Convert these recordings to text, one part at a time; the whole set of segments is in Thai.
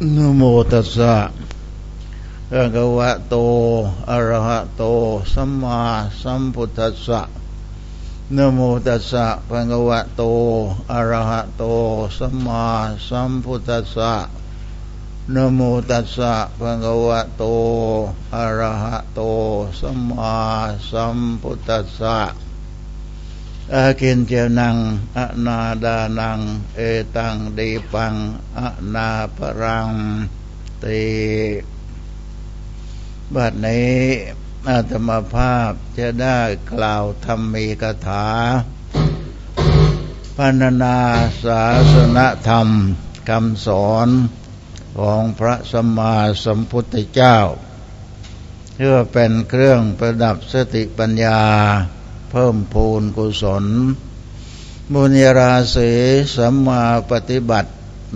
นโมตัสสะภะคะวะโต อะระหะโต สัมมาสัมพุทธัสสะนโมตัสสะภะคะวะโต อะระหะโต สัมมาสัมพุทธัสสะนโมตัสสะภะคะวะโต อะระหะโต สัมมาสัมพุทธัสสะ อากินเจนังอนาดานัง เอตังดีปังอนาปรังตีบัดนี้อาตมาภาพจะได้กล่าวธรรมีกถาพันนาศาสนธรรมคำสอนของพระสัมมาสัมพุทธเจ้า เพื่อเป็นเครื่องประดับสติปัญญา เพิ่มพูนกุศล บุญราศีสัมมาปฏิบัติ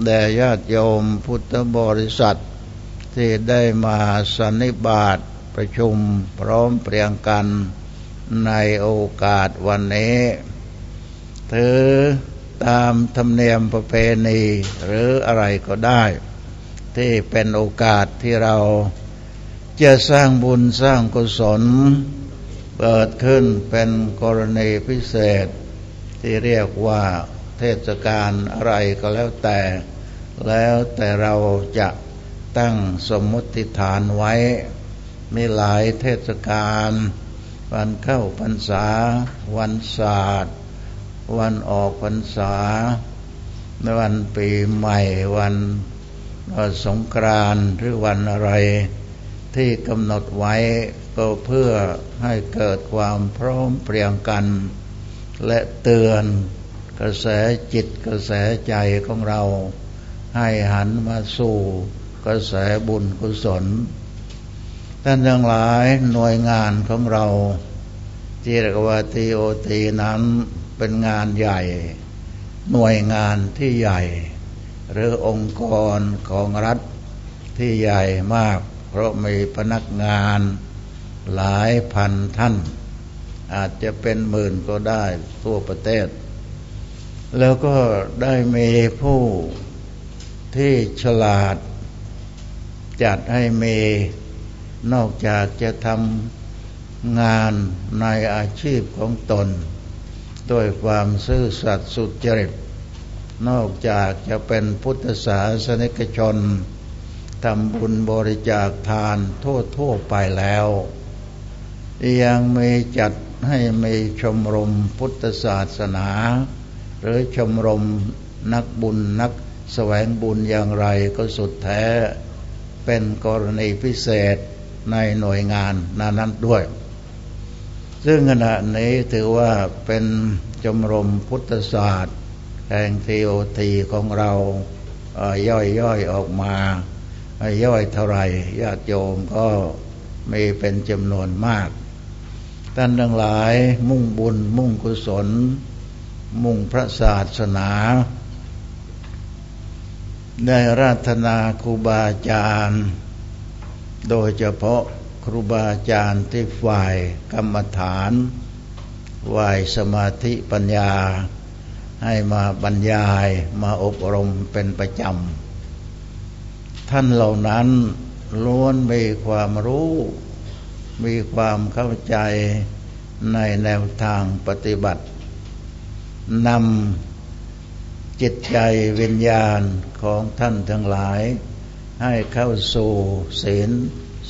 แด่ญาติโยมพุทธบริษัท ที่ได้มาสันนิบาตประชุมพร้อมเปรียงกันในโอกาสวันนี้ถือตามธรรมเนียมประเพณีหรืออะไรก็ได้ ที่เป็นโอกาสที่เราจะสร้างบุญสร้างกุศล เกิดขึ้นเป็นกรณีพิเศษ ที่เรียกว่าเทศกาลอะไรก็แล้วแต่ แล้วแต่เราจะตั้งสมมติฐานไว้ มีหลายเทศกาลวันเข้าพรรษา วันศาสตร์วันออกพรรษา วันปีใหม่ วันสงกรานต์หรือวันอะไรที่กำหนดไว้ ก็เพื่อให้เกิดความพร้อมเพรียงกัน และเตือนกระแสจิตกระแสใจของเรา ให้หันมาสู่กระแสบุญกุศล ท่านทั้งหลายหน่วยงานของเรา ที่เรียกว่าทีโอทีนั้นเป็นงานใหญ่ หน่วยงานที่ใหญ่ หรือองค์กรของรัฐที่ใหญ่มาก เพราะมีพนักงาน หลายพันท่าน อาจจะเป็นหมื่นก็ได้ทั่วประเทศ แล้วก็ได้มีผู้ที่ฉลาด จัดให้มีนอกจากจะทำงานในอาชีพของตน ด้วยความซื่อสัตย์สุจริต นอกจากจะเป็นพุทธศาสนิกชนทำบุญบริจาคทานทั่วๆไปแล้ว ยังมีจัดให้มีชมรมพุทธศาสนา หรือชมรมนักบุญนักแสวงบุญอย่างไรก็สุดแท้ เป็นกรณีพิเศษในหน่วยงานนานั้นด้วย ซึ่งขณะนี้ถือว่าเป็นชมรมพุทธศาสตร์แห่งทีโอทีของเราย่อยย่อยออกมา ย่อยเท่าไรญาติโยมก็มีเป็นจำนวนมาก ท่านทั้งหลายมุ่งบุญ มุ่งกุศล มุ่งพระศาสนา ได้ราธนาครูบาอาจารย์ โดยเฉพาะครูบาอาจารย์ที่ฝ่ายกรรมฐานฝ่ายสมาธิปัญญา ให้มาบรรยายมาอบรมเป็นประจำ ท่านเหล่านั้นล้วนมีความรู้ มีความเข้าใจในแนวทางปฏิบัตินำจิตใจวิญญาณของท่านทั้งหลาย ให้เข้าสู่ศีล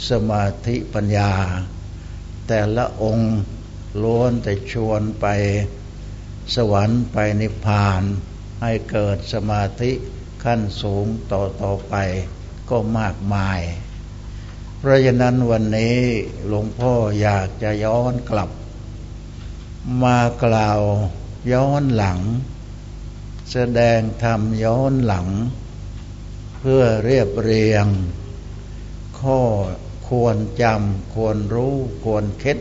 สมาธิปัญญา แต่ละองค์ล้วนแต่ชวนไปสวรรค์ไปนิพพาน ให้เกิดสมาธิขั้นสูงต่อต่อไปก็มากมาย เพราะฉะนั้นวันนี้หลวงพ่ออยากจะย้อนกลับ มากล่าวย้อนหลัง แสดงธรรมย้อนหลัง เพื่อเรียบเรียง ข้อควรจำควรรู้ควรคิด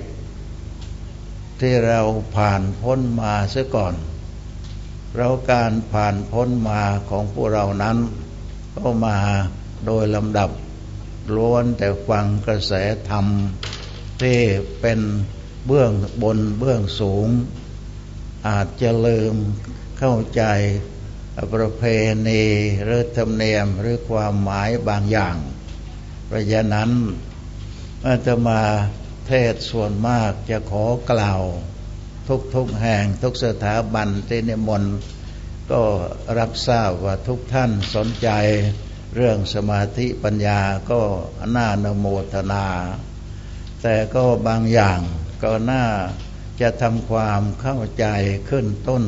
ที่เราผ่านพ้นมาเสียก่อนเราการผ่านพ้นมาของพวกเรานั้น ก็มาโดยลำดับ ล้วนแต่ฟังกระแสธรรมที่เป็นเบื้องบนเบื้องสูง อาจจะลืมเข้าใจประเพณีหรือธรรมเนียมหรือความหมายบางอย่าง เพราะฉะนั้นอาตมาเทศส่วนมากจะขอกล่าวทุกทุกแห่งทุกสถาบันที่นิมนต์ก็รับทราบว่าทุกท่านสนใจ เรื่องสมาธิปัญญาก็น่านโมทนา แต่ก็บางอย่างก็น่าจะทำความเข้าใจขึ้นต้น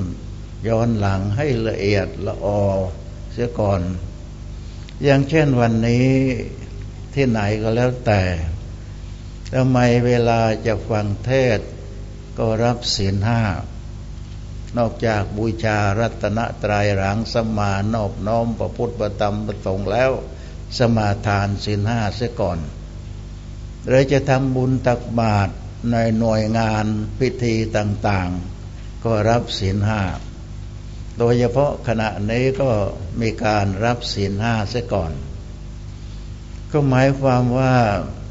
ย้อนหลังให้ละเอียดละออเสียก่อน อย่างเช่นวันนี้ที่ไหนก็แล้วแต่ทำไมเวลาจะฟังเทศก็รับศีลห้า นอกจากบูชารัตนตรายหลังสมานอบน้อมประพุทธประธรรมประสงค์แล้ว สมาทานศีลห้าเสียก่อนหรือจะทำบุญตักบาตรในหน่วยงานพิธีต่างๆ ก็รับศีลห้า โดยเฉพาะขณะนี้ก็มีการรับศีลห้าเสียก่อน ก็หมายความว่า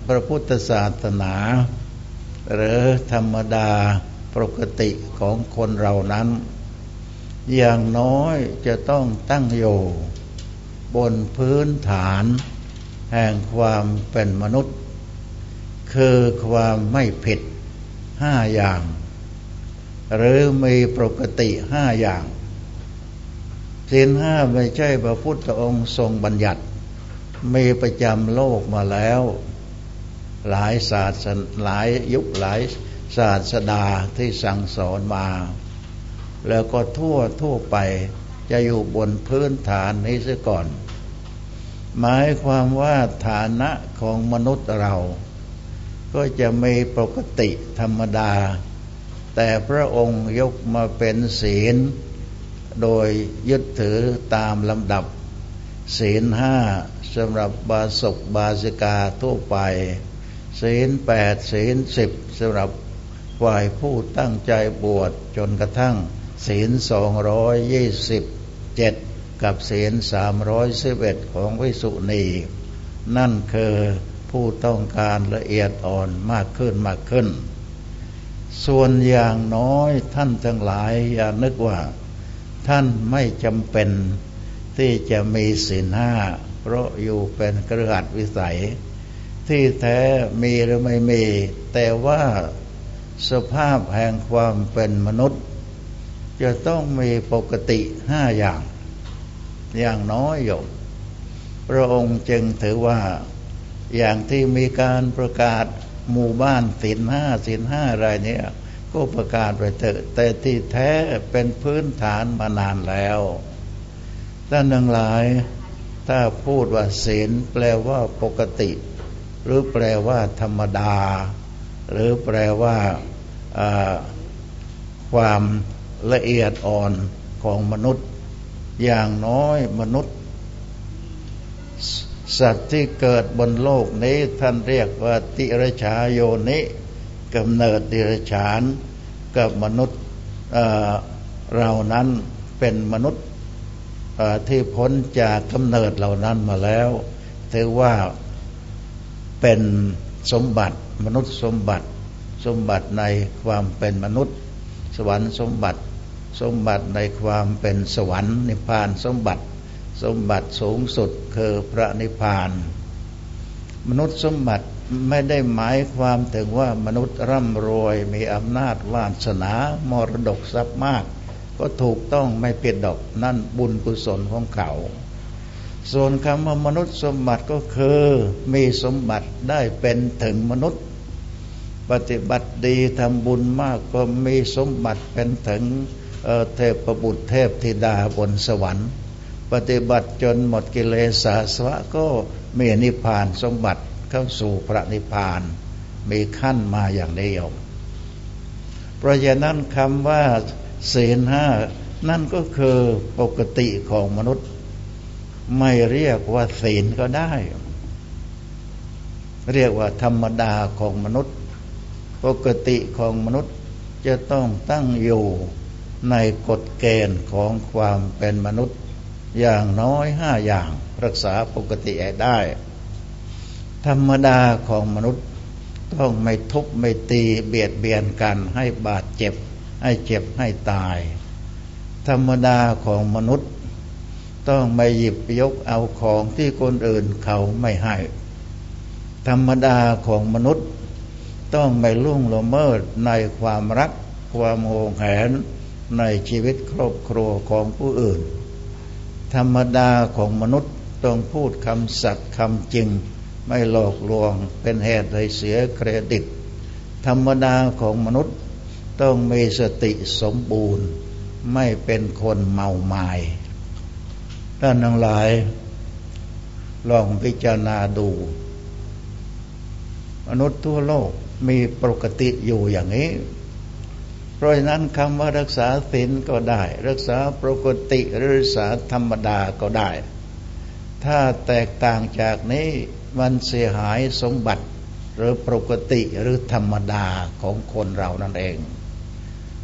พระพุทธศาสนา หรือธรรมดา ปกติของคนเรานั้น อย่างน้อยจะต้องตั้งอยู่ บนพื้นฐาน แห่งความเป็นมนุษย์ คือความไม่ผิดห้าอย่าง หรือมีปกติห้าอย่างศีลห้าไม่ใช่พระพุทธองค์ทรงบัญญัติ มีประจำโลกมาแล้ว หลายศาสนาหลายยุคหลาย ศาสดาที่สั่งสอนมา แล้วก็ทั่วทั่วไปจะอยู่บนพื้นฐานนี้ซะก่อน หมายความว่าฐานะของมนุษย์เรา ก็จะมีปกติธรรมดา แต่พระองค์ยกมาเป็นศีล โดยยึดถือตามลำดับ ศีลห้าสำหรับบาศกบาสิกาทั่วไปศีลแปดศีลสิบสำหรับ ฝ่ายผู้ตั้งใจบวชจนกระทั่งศีลสองร้อยยี่สิบเจ็ดกับศีลสามร้อยสิบเอ็ดของวิสุณี นั่นคือผู้ต้องการละเอียดอ่อนมากขึ้นมากขึ้น ส่วนอย่างน้อยท่านทั้งหลายอย่านึกว่า ท่านไม่จำเป็นที่จะมีศีลห้าเพราะอยู่เป็นกระหัดวิสัย ที่แท้มีหรือไม่มี แต่ว่า สภาพแห่งความเป็นมนุษย์ จะต้องมีปกติห้าอย่าง อย่างน้อยอยู่พระองค์จึงถือว่าอย่างที่มีการประกาศหมู่บ้านศีลห้าศีลห้าอะไรเนี่ย ก็ประกาศไปเถอะแต่ที่แท้เป็นพื้นฐานมานานแล้วท่านทั้งหลายถ้าพูดว่าศีลแปลว่าปกติ หรือแปลว่าธรรมดา หรือแปลว่า ความละเอียดอ่อนของมนุษย์ อย่างน้อยมนุษย์ สัตว์ที่เกิดบนโลกนี้ท่านเรียกว่าติรชาโยนิกำเนิดดิรฉานกับมนุษย์เเรานั้นเป็นมนุษย์ที่พ้นจากกำเนิดเหล่านั้นมาแล้วถือว่าเป็นสมบัติมนุษย์สมบัติ สมบัติในความเป็นมนุษย์ สวรรค์สมบัติ สมบัติในความเป็นสวรรค์นิพพานสมบัติ สมบัติสูงสุดคือพระนิพพาน มนุษย์สมบัติไม่ได้หมายความถึงว่ามนุษย์ร่ำรวยมีอำนาจวาสนามรดกทรัพย์มาก ก็ถูกต้องไม่เปดดอกนั่นบุญกุศลของเขา ส่วนคำว่ามนุษย์สมบัติก็คือมีสมบัติได้เป็นถึงมนุษย์ ปฏิบัติดีทำบุญมากก็มีสมบัติเป็นถึงเทพบุตรเทพธิดาบนสวรรค์ ปฏิบัติจนหมดกิเลสาสวะก็มีนิพพานสมบัติเข้าสู่พระนิพพาน มีขั้นมาอย่างเดียวเพราะฉะนั้นคำว่าศีลห้านั่นก็คือปกติของมนุษย์ ไม่เรียกว่าศีลก็ได้ เรียกว่าธรรมดาของมนุษย์ ปกติของมนุษย์จะต้องตั้งอยู่ในกฎเกณฑ์ของความเป็นมนุษย์อย่างน้อยห้าอย่างรักษาปกติได้ ธรรมดาของมนุษย์ต้องไม่ทุบไม่ตีเบียดเบียนกันให้บาดเจ็บ ให้เจ็บให้ตาย ธรรมดาของมนุษย์ ต้องไม่หยิบยกเอาของที่คนอื่นเขาไม่ให้ ธรรมดาของมนุษย์ ต้องไม่ลุ่งละเมิดในความรักความโหงแหนในชีวิตครอบครัวของผู้อื่น ธรรมดาของมนุษย์ต้องพูดคำสัตย์คำจริง ไม่หลอกลวงเป็นเหตุให้เสียเครดิต ธรรมดาของมนุษย์ต้องมีสติสมบูรณ์ ไม่เป็นคนเมาไมา้ท่านทั้งหลาย ลองพิจารณาดู มนุษย์ทั่วโลก มีปกติอยู่อย่างนี้ เพราะฉะนั้นคำว่ารักษาศีลก็ได้ รักษาปกติหรือรักษาธรรมดาก็ได้ ถ้าแตกต่างจากนี้มันเสียหายสมบัติหรือปกติหรือธรรมดาของคนเรานั่นเอง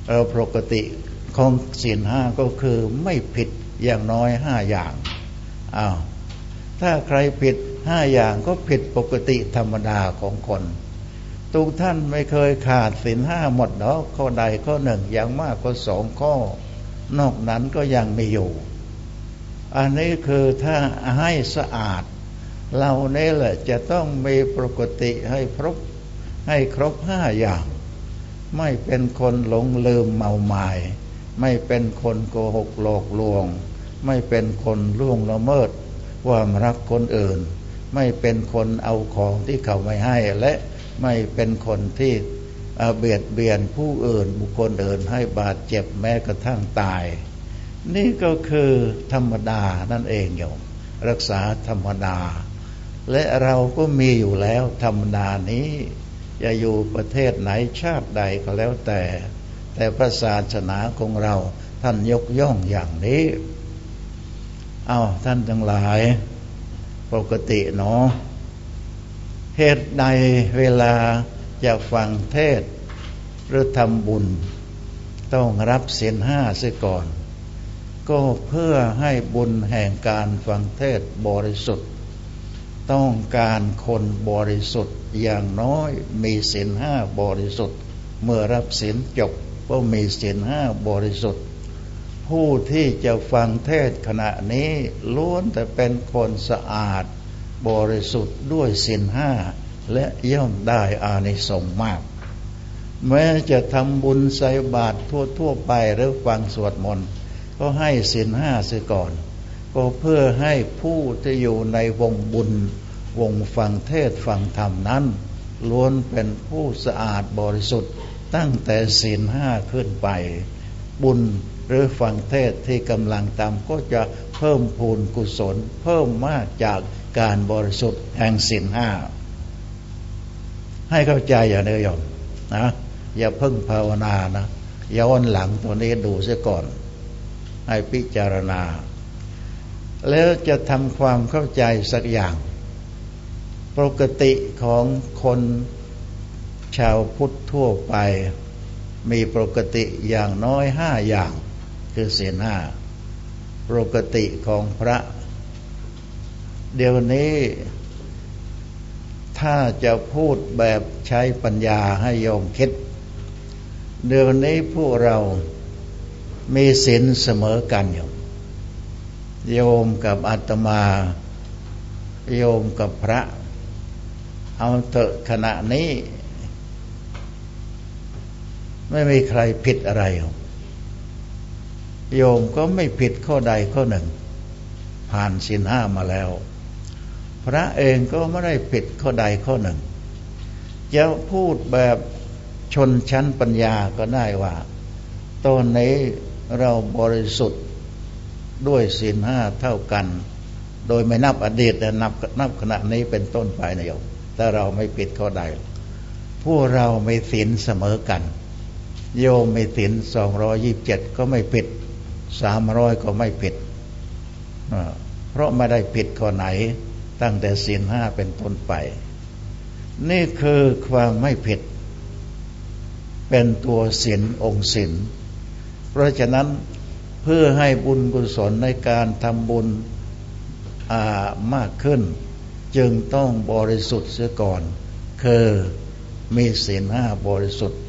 เออปกติของศีลห้าก็คือไม่ผิดอย่างน้อยห้าอย่างอ้าวถ้าใครผิดห้าอย่างก็ผิดปกติธรรมดาของคน ทุกท่านไม่เคยขาดศีลห้าหมดเนาะข้อใดข้อหนึ่งอย่างมากก็สองข้อ นอกนั้นก็ยังไม่อยู่ อันนี้คือถ้าให้สะอาด เราเนี่ยแหละจะต้องมีปกติให้ครบให้ครบห้าอย่าง ไม่เป็นคนหลงลืมเมาหมาย ไม่เป็นคนโกหกหลอกลวง ไม่เป็นคนล่วงละเมิดความรักคนอื่น ไม่เป็นคนเอาของที่เขาไม่ให้และ ไม่เป็นคนที่เบียดเบียนผู้อื่นบุคคลอื่นให้บาดเจ็บแม้กระทั่งตาย นี่ก็คือธรรมดานั่นเองโยมรักษาธรรมดา และเราก็มีอยู่แล้วธรรมดานี้จะอยู่ประเทศไหนชาติใดก็แล้วแต่ แต่พระศาสนาของเราท่านยกย่องอย่างนี้ เอาท่านทั้งหลาย ปกติเนาะ เหตุใดเวลาจะฟังเทศหรือทำบุญ ต้องรับเสียนห้าเสียก่อน ก็เพื่อให้บุญแห่งการฟังเทศบริสุทธิ์ ต้องการคนบริสุทธิ์อย่างน้อยมีศีลห้าบริสุทธิ์ เมื่อรับศีลจบก็มีศีลห้าบริสุทธิ์ ผู้ที่จะฟังเทศขณะนี้ล้วนแต่เป็นคนสะอาด บริสุทธิ์ด้วยศีลห้าและย่อมได้อานิสงส์มาก แม้จะทำบุญใส่บาตรทั่วๆไปหรือฟังสวดมนต์ก็ให้ศีลห้าเสียก่อน ก็เพื่อให้ผู้ที่อยู่ในวงบุญ วงฟังเทศฟังธรรมนั้น ล้วนเป็นผู้สะอาดบริสุทธิ์ตั้งแต่ศีลห้าขึ้นไป บุญหรือฟังเทศที่กำลังตามก็จะเพิ่มพูนกุศล เพิ่มมากจาก การบริสุทธิ์แห่งศีลห้าให้เข้าใจอย่าเนยยมนะอย่าเพิ่งภาวนานะย้อนหลังตัวนี้ดูเสียก่อน ให้พิจารณา แล้วจะทำความเข้าใจสักอย่าง ปกติของคนชาวพุทธทั่วไป มีปกติอย่างน้อยห้าอย่าง คือศีลห้าปกติของพระ เดี๋ยวนี้ ถ้าจะพูดแบบใช้ปัญญาให้โยมคิด เดี๋ยวนี้พวกเรามีศีลเสมอกันอยู่โยมกับอาตมา โยมกับพระ เอาเถอะขณะนี้ ไม่มีใครผิดอะไร โยมก็ไม่ผิดข้อใดข้อหนึ่ง ผ่านสินห้ามาแล้ว พระเองก็ไม่ได้ผิดข้อใดข้อหนึ่ง จะพูดแบบชนชั้นปัญญาก็ได้ว่า ตอนนี้เราบริสุทธิ์ด้วยศีลห้าเท่ากัน โดยไม่นับอดีตแต่นับนับขณะนี้เป็นต้นไปนะโยมแต่เราไม่ผิดข้อใด พวกเราไม่ศีลเสมอกัน โยมไม่ถินสองร้อยิบเจ็ดก็ไม่ผิดสามร้อยก็ไม่ผิด เพราะไม่ได้ผิดข้อไหน ตั้งแต่ศีลห้าเป็นต้นไป นี่คือความไม่ผิด เป็นตัวศีลองค์ศีลเพราะฉะนั้นเพื่อให้บุญกุศลในการทำบุญมากขึ้น จึงต้องบริสุทธิ์เสียก่อน คือมีศีลห้าบริสุทธิ์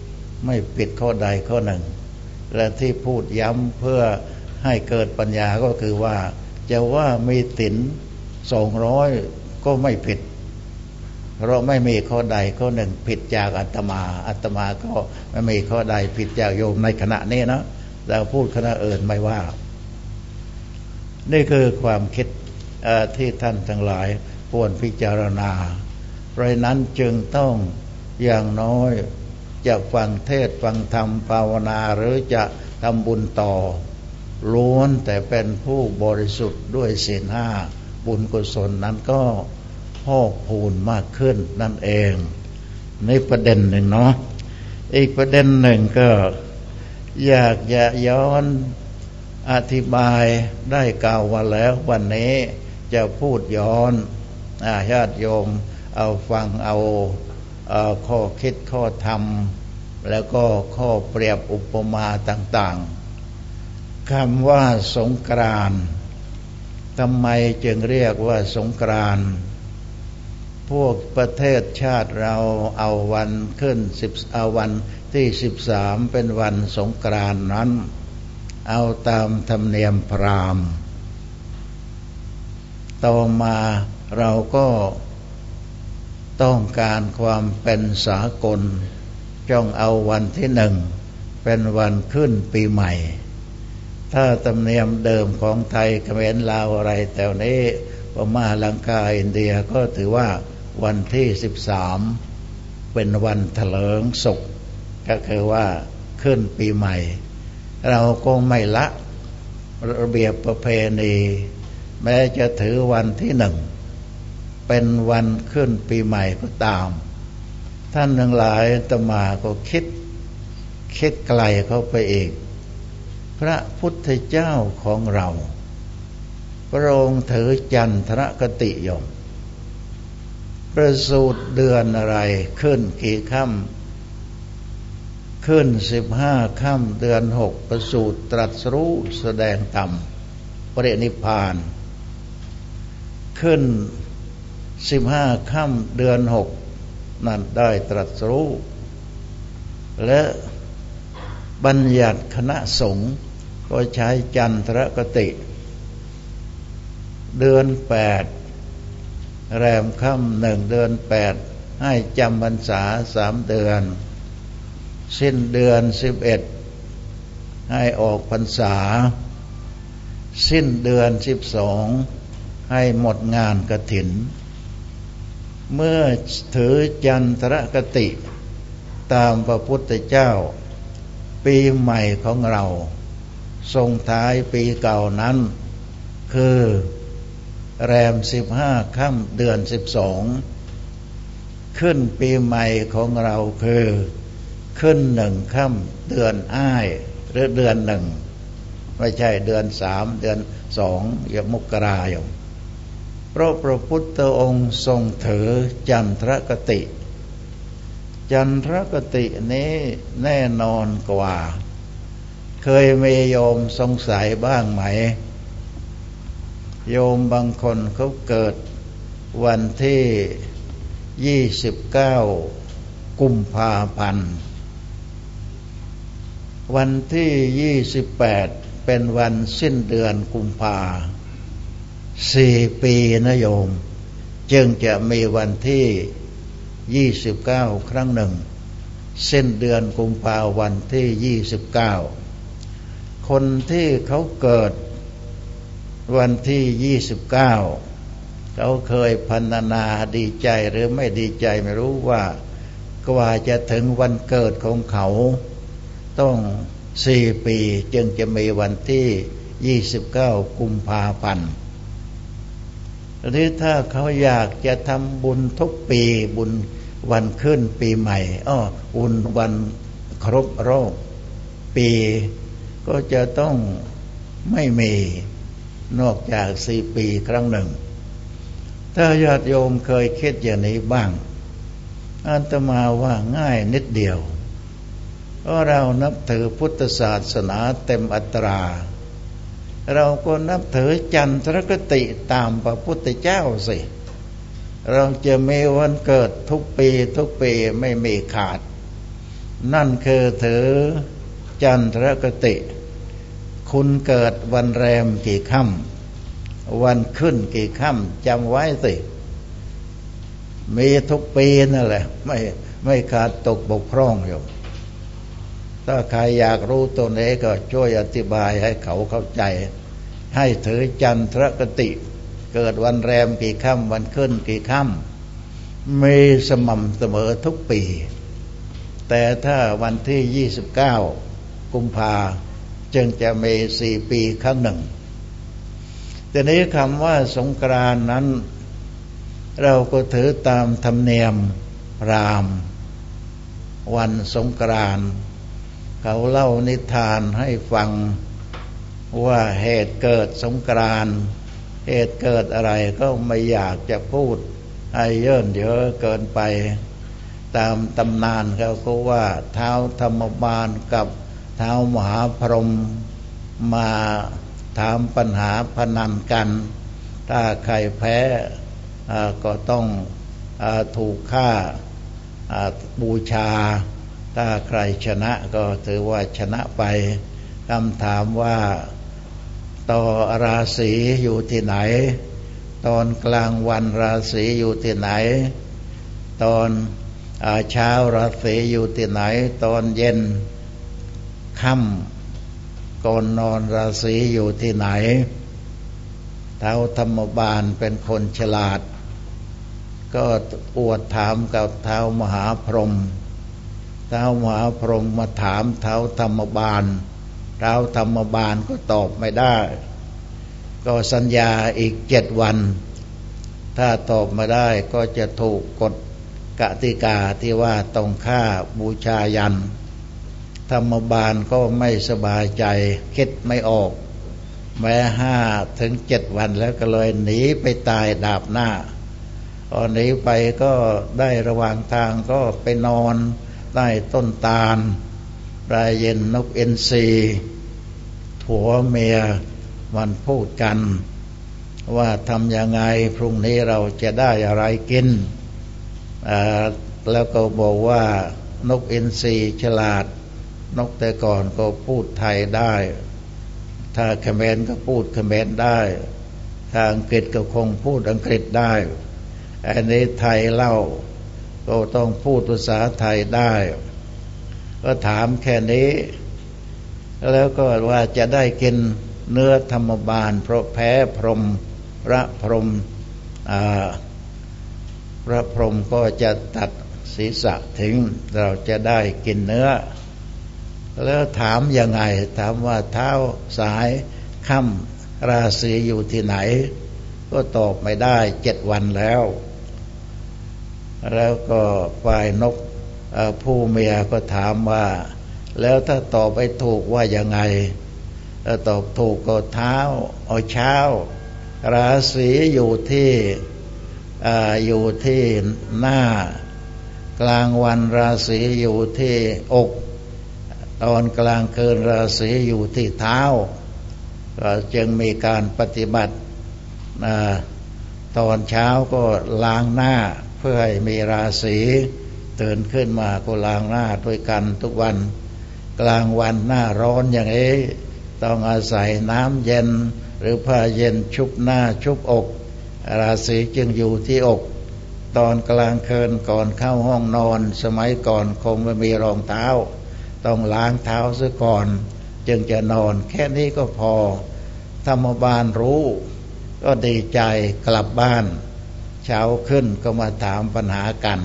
ไม่ผิดข้อใดข้อหนึ่ง และที่พูดย้ำเพื่อให้เกิดปัญญาก็คือว่า จะว่ามีติน สองร้อยก็ไม่ผิด เพราะไม่มีข้อใดข้อหนึ่งผิดจากอัตมาอัตมาก็ไม่มีข้อใดผิดจากโยมในขณะนี้นะแต่พูดคณะอื่นไม่ว่า นี่คือความคิดที่ท่านทั้งหลายควรพิจารณา เพราะนั้นจึงต้องอย่างน้อยจะฟังเทศฟังธรรมภาวนาหรือจะทำบุญต่อล้วนแต่เป็นผู้บริสุทธิ์ด้วยศีลห้า บุญกุศลนั้นก็พอกพูนมากขึ้นนั่นเองในประเด็นหนึ่งเนาะอีกประเด็นหนึ่งก็อยากจะย้อนอธิบายได้กล่าวว่าแล้ววันนี้จะพูดย้อนอาญาติโยมเอาฟังเอาข้อคิดข้อธรรม แล้วก็ข้อเปรียบอุปมาต่างๆคำว่าสงกราน ทำไมจึงเรียกว่าสงกรานพวกประเทศชาติเราเอาวันขึ้นสิบเอาวันที่สิบสามเป็นวันสงกรานนั้น เอาตามธรรมเนียมพราหมณ์ต่อมาเราก็ต้องการความเป็นสากลจ้องเอาวันที่หนึ่งเป็นวันขึ้นปีใหม่ ถ้าตำเนียมเดิมของไทยเขมรลาวอะไรแต่นี้พม่าลังกาอินเดียก็ถือว่าวันที่สิบสามเป็นวันเถลิงศกก็คือว่าขึ้นปีใหม่ เราก็ไม่ละระเบียบประเพณี แม้จะถือวันที่หนึ่ง เป็นวันขึ้นปีใหม่ก็ตาม ท่านทั้งหลายตมาก็คิด คิดไกลเข้าไปอีก พระพุทธเจ้าของเรา พระองค์ถือจันทรกติยม ประสูตรเดือนอะไรขึ้นกี่ค่ำขึ้นสิบห้าค่ำเดือนหกประสูตรตรัสรู้แสดงธรรมปรินิพาน ขึ้นสิบห้าค่ำเดือนหกนั่นได้ตรัสรู้ และบัญญัติคณะสงฆ์ ก็ใช้จันทรกติ เดือนแปดแรมค่ำหนึ่งเดือนแปดให้จำพรรษาสามเดือน สิ้นเดือนสิบเอ็ดให้ออกพรรษา สิ้นเดือนสิบสองให้หมดงานกระถิน เมื่อถือจันทรกติตามพระพุทธเจ้า ปีใหม่ของเรา ทรงท้ายปีเก่านั้น คือแรมสิบห้าค่ำเดือนสิบสองขึ้นปีใหม่ของเราคือขึ้นหนึ่งค่ำเดือนอ้ายหรือเดือนหนึ่งไม่ใช่เดือนสามเดือนสองอย่ามกราอย่างเพราะพระพุทธองค์ทรงถือจันทรกติ จันทรกตินี้แน่นอนกว่า เคยมีโยมสงสัยบ้างไหม โยมบางคนเขาเกิดวันที่ยี่สิบเก้ากุมภาพันธ์ วันที่ยี่สิบแปดเป็นวันสิ้นเดือนกุมภาสี่ปีนะโยม จึงจะมีวันที่ยี่สิบเก้าครั้งหนึ่งเส้นเดือนกุมภาวันที่ยี่สิบเก้า คนที่เขาเกิดวันที่ยี่สิบเก้าเขาเคยพันนาดีใจหรือไม่ดีใจไม่รู้ว่ากว่าจะถึงวันเกิดของเขา ต้องสี่ปีจึงจะมีวันที่ยี่สิบเก้ากุมภาพันธ์หรือถ้าเขาอยากจะทำบุญทุกปีบุญวันขึ้นปีใหม่อ้อบุญวันครบรอบปี ก็จะต้องไม่มีนอกจากสี่ปีครั้งหนึ่ง ถ้าญาติโยมเคยคิดอย่างนี้บ้างอันตมาว่าง่ายนิดเดียว เพราะเรานับถือพุทธศาสนาเต็มอัตรา เราก็นับถือจันทรคติตามพระพุทธเจ้าสิ เราจะมีวันเกิดทุกปีทุกปีไม่มีขาด นั่นคือถือจันทรคติ คุณเกิดวันแรมกี่ค่ำวันขึ้นกี่ค่ำจำไว้สิ มีทุกปีนั่นแหละ ไม่ไม่ขาดตกบกพร่องอยู่ ถ้าใครอยากรู้ตัวนี้ก็ช่วยอธิบายให้เขาเข้าใจ ให้ถือจันทรกติ เกิดวันแรมกี่ค่ำวันขึ้นกี่ค่ำมีสม่ำเสมอทุกปี แต่ถ้าวันที่ยี่สิบเก้ากุมภา จึงจะมีสี่ปีครั้งหนึ่ง แต่นี้คำว่าสงกรานนั้น เราก็ถือตามธรรมเนียมราม วันสงกรานเขาเล่านิทานให้ฟังว่าเหตุเกิดสงกรานเหตุเกิดอะไรก็ไม่อยากจะพูดให้เยินเยอะเกินไป ตามตำนานเขาก็ว่าเท้าธรรมบาลกับ ท้ามหาพรหมมาถามปัญหาพนันกัน ถ้าใครแพ้ก็ต้องอถูกฆ่าบูชา ถ้าใครชนะก็ถือว่าชนะไปคำถามว่าต่อราศีอยู่ที่ไหน ตอนกลางวันราศีอยู่ที่ไหน ตอนเช้าราศีอยู่ที่ไหน ตอนเย็น ค่ำก่อนนอนราศีอยู่ที่ไหนเท้าธรรมบาลเป็นคนฉลาด ก็อวดถามกับเท้ามหาพรหมเท้ามหาพรหมมาถามเท้าธรรมบาลเท้าธรรมบาลก็ตอบไม่ได้ ก็สัญญาอีกเจ็ดวัน ถ้าตอบไม่ได้ก็จะถูกกฎกติกาที่ว่าต้องฆ่าบูชายัน ธรรมบาลก็ไม่สบายใจคิดไม่ออก แม้ห้าถึงเจ็ดวันแล้วก็เลยหนีไปตายดาบหน้าพอหนีไปก็ได้ระหว่างทางก็ไปนอนใต้ต้นตาลรายเย็นนกเอ็นซีผัวเมียมันพูดกัน ว่าทำยังไงพรุ่งนี้เราจะได้อะไรกิน แล้วก็บอกว่านกเอ็นซีฉลาด นกแต่ก่อนก็พูดไทยได้ ถ้าเขมรก็พูดเขมรได้ ถ้าอังกฤษก็คงพูดอังกฤษได้ อันนี้ไทยเล่า ก็ต้องพูดภาษาไทยได้ ก็ถามแค่นี้ แล้วก็ว่าจะได้กินเนื้อธรรมบาล เพราะแพ้พรมพระพรมพระพรมก็จะตัดศีรษะถึงเราจะได้กินเนื้อ แล้วถามยังไง ถามว่าเท้าสายค่ำราศีอยู่ที่ไหน ก็ตอบไม่ได้เจ็ดวันแล้ว แล้วก็ฝ่ายนกผู้เมียก็ถามว่า แล้วถ้าตอบไปถูกว่ายังไงตอบถูกก็เท้าเอาเช้า ราศีอยู่ที่อยู่ที่หน้ากลางวันราศีอยู่ที่อก ตอนกลางคืนราศีอยู่ที่เท้าก็จึงมีการปฏิบัติตอนเช้าก็ล้างหน้าเพื่อให้มีราศีตื่นขึ้นมาก็ล้างหน้าด้วยกันทุกวัน กลางวันหน้าร้อนอย่างนี้ต้องอาศัยน้ำเย็น หรือผ้าเย็นชุบหน้าชุบอก ราศีจึงอยู่ที่อก ตอนกลางคืนก่อนเข้าห้องนอน สมัยก่อนคงไม่มีรองเท้า ต้องล้างเท้าซะก่อน จึงจะนอน แค่นี้ก็พอ ธรรมบาลรู้ ก็ดีใจกลับบ้าน เช้าขึ้นก็มาถามปัญหากัน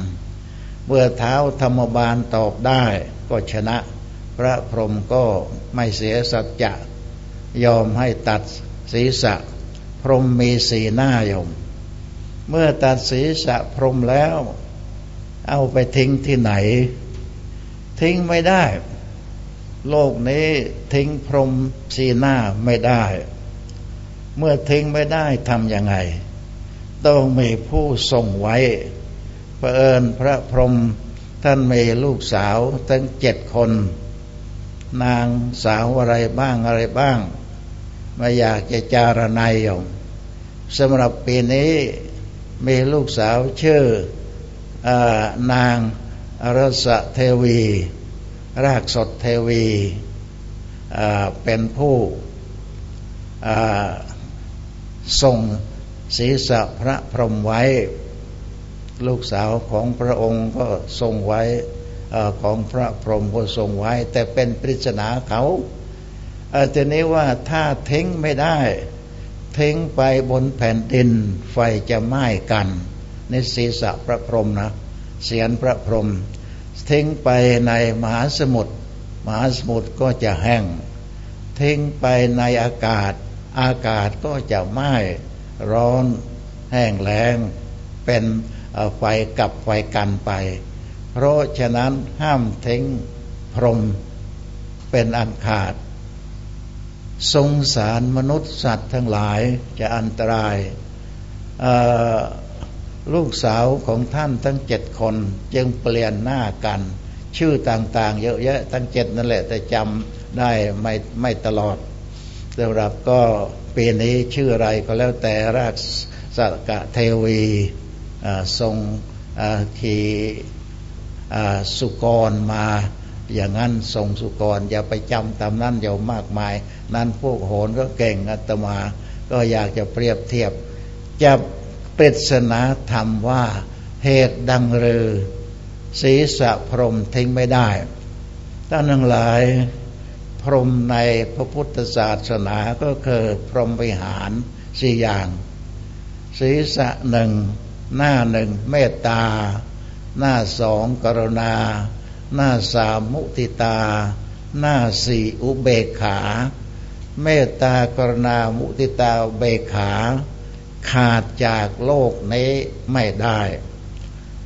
เมื่อเท้าธรรมบาลตอบได้ก็ชนะ พระพรหมก็ไม่เสียสัจจะ ยอมให้ตัดศีรษะ พรหมมีสีหน้ายม เมื่อตัดศีรษะพรหมแล้ว เอาไปทิ้งที่ไหน ทิ้งไม่ได้ โลกนี้ทิ้งพรมสีหน้าไม่ได้ เมื่อทิ้งไม่ได้ทำยังไง ต้องมีผู้ส่งไว้เผอิญพระพรมท่านมีลูกสาวตั้งเจ็ดคน นางสาวอะไรบ้างอะไรบ้างมาอยากจะจารณัยอยู่สำหรับปีนี้มีลูกสาวชื่อนาง รสเทวี รากสดเทวีเป็นผู้ทรงศีรษะพระพรหมไว้ ลูกสาวของพระองค์ก็ทรงไว้ของพระพรหมก็ทรงไว้ แต่เป็นปริศนาเขาทีนี้ว่าถ้าทิ้งไม่ได้ทิ้งไปบนแผ่นดินไฟจะไหม้กันในศีรษะพระพรหมนะเสียนพระพรหม ทิ้งไปในมหาสมุทรมหาสมุทรก็จะแห้งทิ้งไปในอากาศ อากาศก็จะไหม้ร้อนแห้งแล้งเป็นไฟกับไฟกันไป เพราะฉะนั้นห้ามทิ้งพรมเป็นอันขาด สงสารมนุษย์สัตว์ทั้งหลายจะอันตราย ลูกสาวของท่านทั้งเจ็ดคนจึงเปลี่ยนหน้ากัน ชื่อต่างๆ เยอะแยะทั้งเจ็ดนั่นแหละแต่จำได้ไม่ไม่ตลอดสำหรับก็ปีนี้ชื่ออะไรก็แล้วแต่ราชสกเทวีทรงขีสุกรมาอย่างนั้นทรงสุกรอย่าไปจำตามนั้นอย่ามากมาย นั้นพวกโหนก็เก่งอัตมา ก็อยากจะเปรียบเทียบจะ ปริศนาธรรมว่าเหตุดังเรือศีสะพรมทิ้งไม่ได้ท่านทั้งหลายพรมในพระพุทธศาสนาก็คือพรมวิหารสี่อย่าง ศีสะหนึ่ง หน้าหนึ่งเมตตา หน้าสองกรุณา หน้าสามมุติตา หน้าสี่อุเบกขา เมตตากรณามุติตาเบกขา ขาดจากโลกนี้ไม่ได้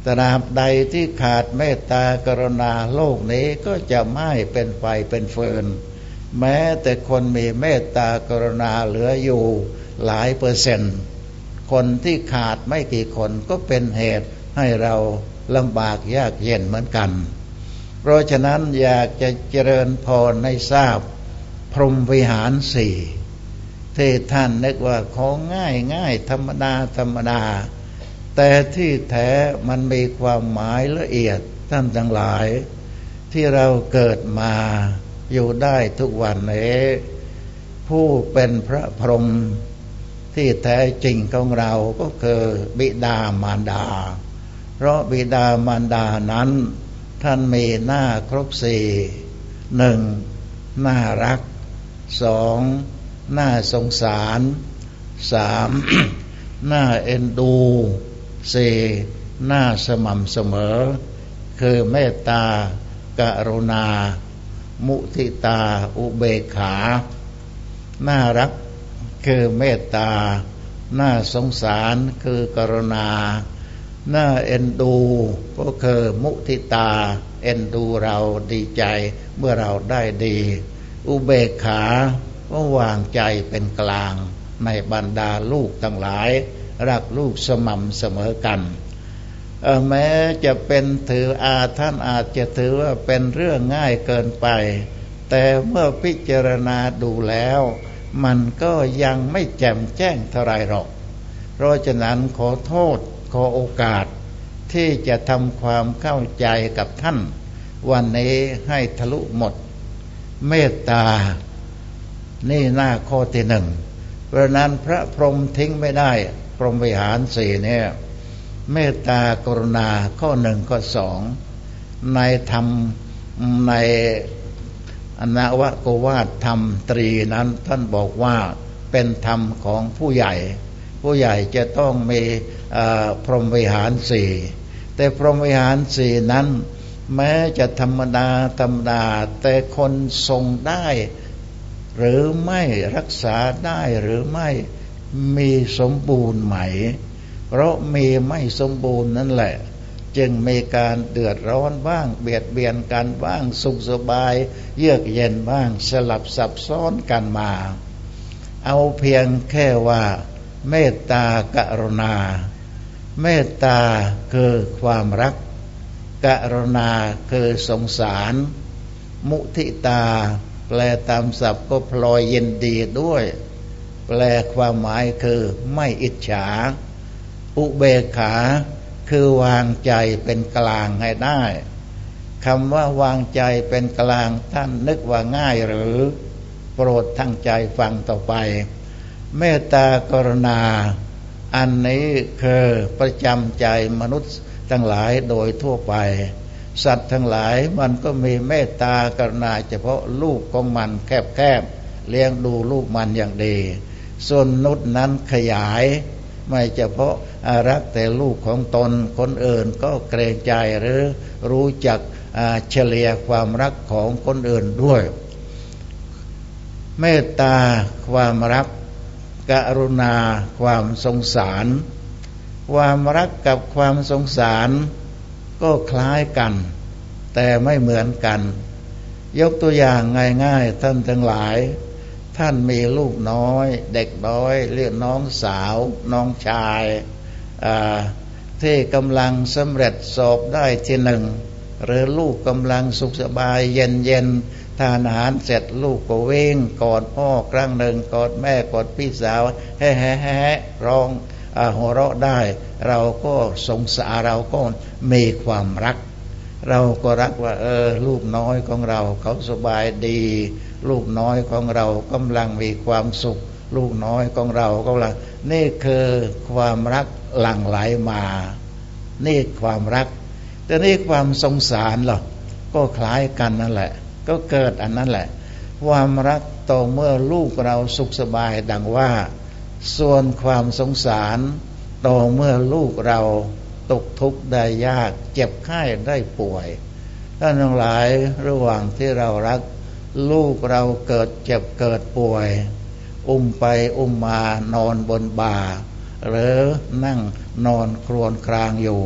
ตราบใดที่ขาดเมตตากรณาโลกนี้ก็จะไม่เป็นไฟเป็นเฟินแม้แต่คนมีเมตตากรณาเหลืออยู่หลายเปอร์เซนต์ คนที่ขาดไม่กี่คนก็เป็นเหตุให้เราลำบากยากเย็นเหมือนกัน เพราะฉะนั้นอยากจะเจริญพรในทราบ พรหมวิหารสี่ ที่ท่านนึกว่าของง่ายง่ายธรรมดาธรรมดา แต่ที่แท้มันมีความหมายละเอียดท่านทั้งหลาย ที่เราเกิดมาอยู่ได้ทุกวันนี้ผู้เป็นพระพรหมที่แท้จริงของเราก็คือบิดามารดา เพราะบิดามารดานั้น ท่านมีหน้าครบสี่หนึ่งน่ารักสอง น่าสงสารสามน่าเอ็นดูสี่น่าสม่ำเสมอ คือเมตตากรุณา มุทิตา อุเบกขา น่ารักคือเมตตา น่าสงสารคือกรุณา น่าเอ็นดูก็คือมุทิตา เอ็นดูเราดีใจเมื่อเราได้ดี อุเบกขา ก็วางใจเป็นกลางในบรรดาลูกทั้งหลาย รักลูกสม่ำเสมอกันแม้จะเป็นถืออาท่านอาจจะถือว่าเป็นเรื่องง่ายเกินไป แต่เมื่อพิจารณาดูแล้ว มันก็ยังไม่แจ่มแจ้งเท่าไรหรอก เพราะฉะนั้นขอโทษขอโอกาสที่จะทำความเข้าใจกับท่าน วันนี้ให้ทะลุหมด เมตตา นี่หน้าข้อที่หนึ่งเพราะนั้นพระพรหมทิ้งไม่ได้ พรหมวิหารสี่เนี่ยเมตตากรุณาข้อหนึ่งข้อสองในธรรมในอนาวโกวาทธรรมตรีนั้นท่านบอกว่าเป็นธรรมของผู้ใหญ่ ผู้ใหญ่จะต้องมีพรหมวิหารสี่แต่พรหมวิหารสี่นั้น แม้จะธรรมดาธรรมดา แต่คนทรงได้ หรือไม่รักษาได้หรือไม่มีสมบูรณ์ไหม เพราะมีไม่สมบูรณ์นั่นแหละ จึงมีการเดือดร้อนบ้าง เบียดเบียนกันบ้างสุขสบาย เยือกเย็นบ้างสลับซับซ้อนกันมา เอาเพียงแค่ว่า เมตตากรุณา เมตตาคือความรัก กรุณาคือสงสาร มุทิตา แปลตามศัพท์ก็พลอยเยินดีด้วย แปลความหมายคือไม่อิจฉา อุเบกขาคือวางใจเป็นกลางให้ได้คำว่าวางใจเป็นกลางท่านนึกว่าง่ายหรือ โปรดทั้งใจฟังต่อไป เมตตากรณา อันนี้คือประจำใจมนุษย์ทั้งหลายโดยทั่วไป สัตว์ทั้งหลายมันก็มีเมตตากรุณาเฉพาะลูกของมันแคบๆเลี้ยงดูลูกมันอย่างดี ส่วนนุษย์นั้นขยาย ไม่เฉพาะรักแต่ลูกของตนคนอื่นก็เกรงใจหรือรู้จักเฉลี่ยความรักของคนอื่นด้วย เมตตาความรักกรุณาความสงสาร ความรักกับความสงสาร ก็คล้ายกัน แต่ไม่เหมือนกัน ยกตัวอย่างง่ายๆท่านทั้งหลาย ท่านมีลูกน้อย เด็กน้อยเรียกน้องสาว น้องชายที่กำลังสำเร็จสอบได้ที่หนึ่งหรือลูกกำลังสุขสบายเย็นเย็นทานอาหารเสร็จลูกก็เว่งกอดพ่อครั้งหนึ่งกอดแม่กอดพี่สาวแฮ่แฮ่แฮ่ร้องหัวเราะได้ เราก็สงสารเราก็มีความรัก เราก็รักว่าเออลูกน้อยของเราเขาสบายดี ลูกน้อยของเรากำลังมีความสุข ลูกน้อยของเรากำลังนี่คือความรักหลั่งไหลมา นี่ความรัก แต่นี่ความสงสารหรอก็คล้ายกันนั่นแหละ ก็เกิดอันนั้นแหละ ความรักโตเมื่อลูกเราสุขสบายดังว่า ส่วนความสงสาร โตเมื่อลูกเราตกทุกข์ได้ยาก เจ็บไข้ได้ป่วยท่านทั้งหลายระหว่างที่เรารัก ลูกเราเกิดเจ็บเกิดป่วย อุ้มไปอุ้มมานอนบนบ่า หรือนั่งนอนครวนครางอยู่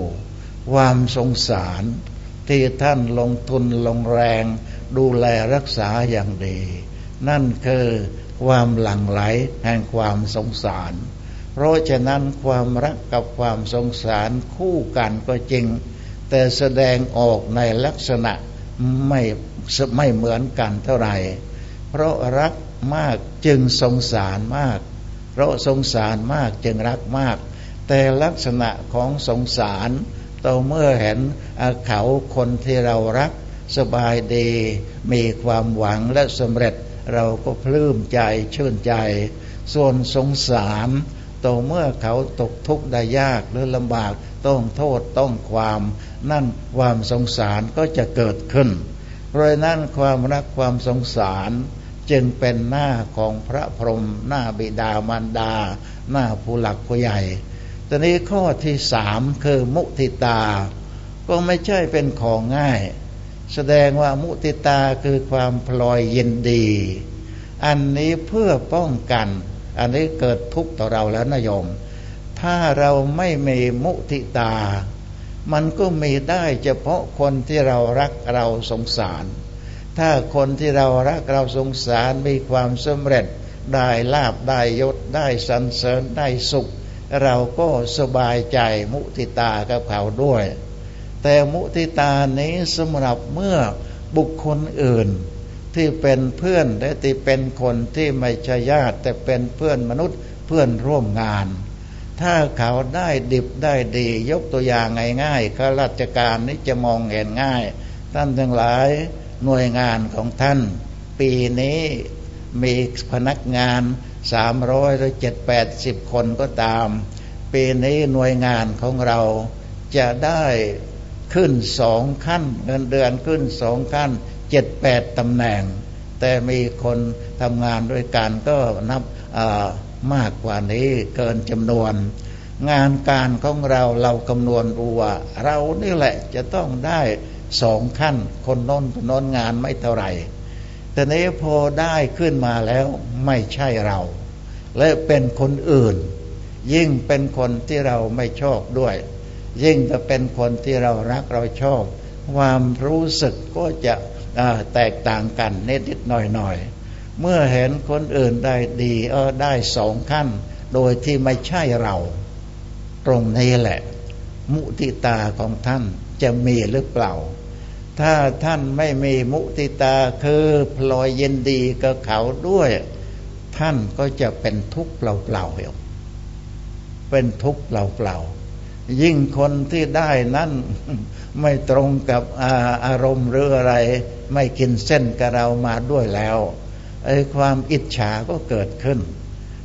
ความสงสารที่ท่านลงทุนลงแรงดูแลรักษาอย่างดี นั่นคือความหลั่งไหลแห่งความสงสาร เพราะฉะนั้นความรักกับความสงสารคู่กันก็จริง แต่แสดงออกในลักษณะไม่ไม่เหมือนกันเท่าไหร่ เพราะรักมากจึงสงสารมาก เพราะสงสารมากจึงรักมาก แต่ลักษณะของสงสารต่อเมื่อเห็นเขาคนที่เรารักสบายดี มีความหวังและสำเร็จเราก็พลื้มใจชื่นใจ ส่วนสงสาร ต่อเมื่อเขาตกทุกข์ได้ยากหรือลำบากต้องโทษต้องความ นั่นความสงสารก็จะเกิดขึ้นเพราะนั้นความรักความสงสารจึงเป็นหน้าของพระพรหมหน้าบิดามารดา หน้าผู้หลักผู้ใหญ่ตอนนี้ข้อที่สามคือมุติตา ก็ไม่ใช่เป็นของง่าย แสดงว่ามุติตาคือความพลอยยินดี อันนี้เพื่อป้องกัน อันนี้เกิดทุกข์ต่อเราแล้วนายม ถ้าเราไม่มีมุติตา มันก็มีได้เฉพาะคนที่เรารักเราสงสาร ถ้าคนที่เรารักเราสงสารมีความสำเร็จ ได้ลาบได้ยศได้สรรเสริญได้สุข เราก็สบายใจมุติตากับเขาด้วย แต่มุติตานี้สำหรับเมื่อบุคคลอื่น ที่เป็นเพื่อนและที่เป็นคนที่ไม่ใช่ญาติ แต่เป็นเพื่อนมนุษย์เพื่อนร่วมงาน ถ้าเขาได้ดิบได้ดี ยกตัวอย่างง่ายๆข้าราชการนี้จะมองเห็นง่าย ท่านทั้งหลายหน่วยงานของท่าน ปีนี้มีพนักงานสามร้อยหรือเจ็ดแปดสิบคนก็ตาม ปีนี้หน่วยงานของเราจะได้ขึ้นสองขั้น เงินเดือนขึ้นสองขั้น เจ็ดแปดตำแหน่ง แต่มีคนทำงานด้วยกันก็นับมากกว่านี้เกินจำนวน งานการของเราเราคำนวณรู้ว่า เรานี่แหละจะต้องได้สองขั้น คนน้นคนน้นงานไม่เท่าไหร่แต่นี้พอได้ขึ้นมาแล้วไม่ใช่เรา และเป็นคนอื่น ยิ่งเป็นคนที่เราไม่ชอบด้วย ยิ่งจะเป็นคนที่เรารักเราชอบ ความรู้สึกก็จะ แตกต่างกันนิดๆหน่อยๆเมื่อเห็นคนอื่นได้ดีเออได้สองขั้น โดยที่ไม่ใช่เรา ตรงนี้แหละ มุติตาของท่านจะมีหรือเปล่า ถ้าท่านไม่มีมุติตาคือพลอยเย็นดีกับเขาด้วย ท่านก็จะเป็นทุกข์เปล่าๆเป็นทุกข์เปล่าๆยิ่งคนที่ได้นั้นไม่ตรงกับอาอารมณ์หรืออะไร ไม่กินเส้นกับเรามาด้วยแล้วไอ้ความอิจฉาก็เกิดขึ้น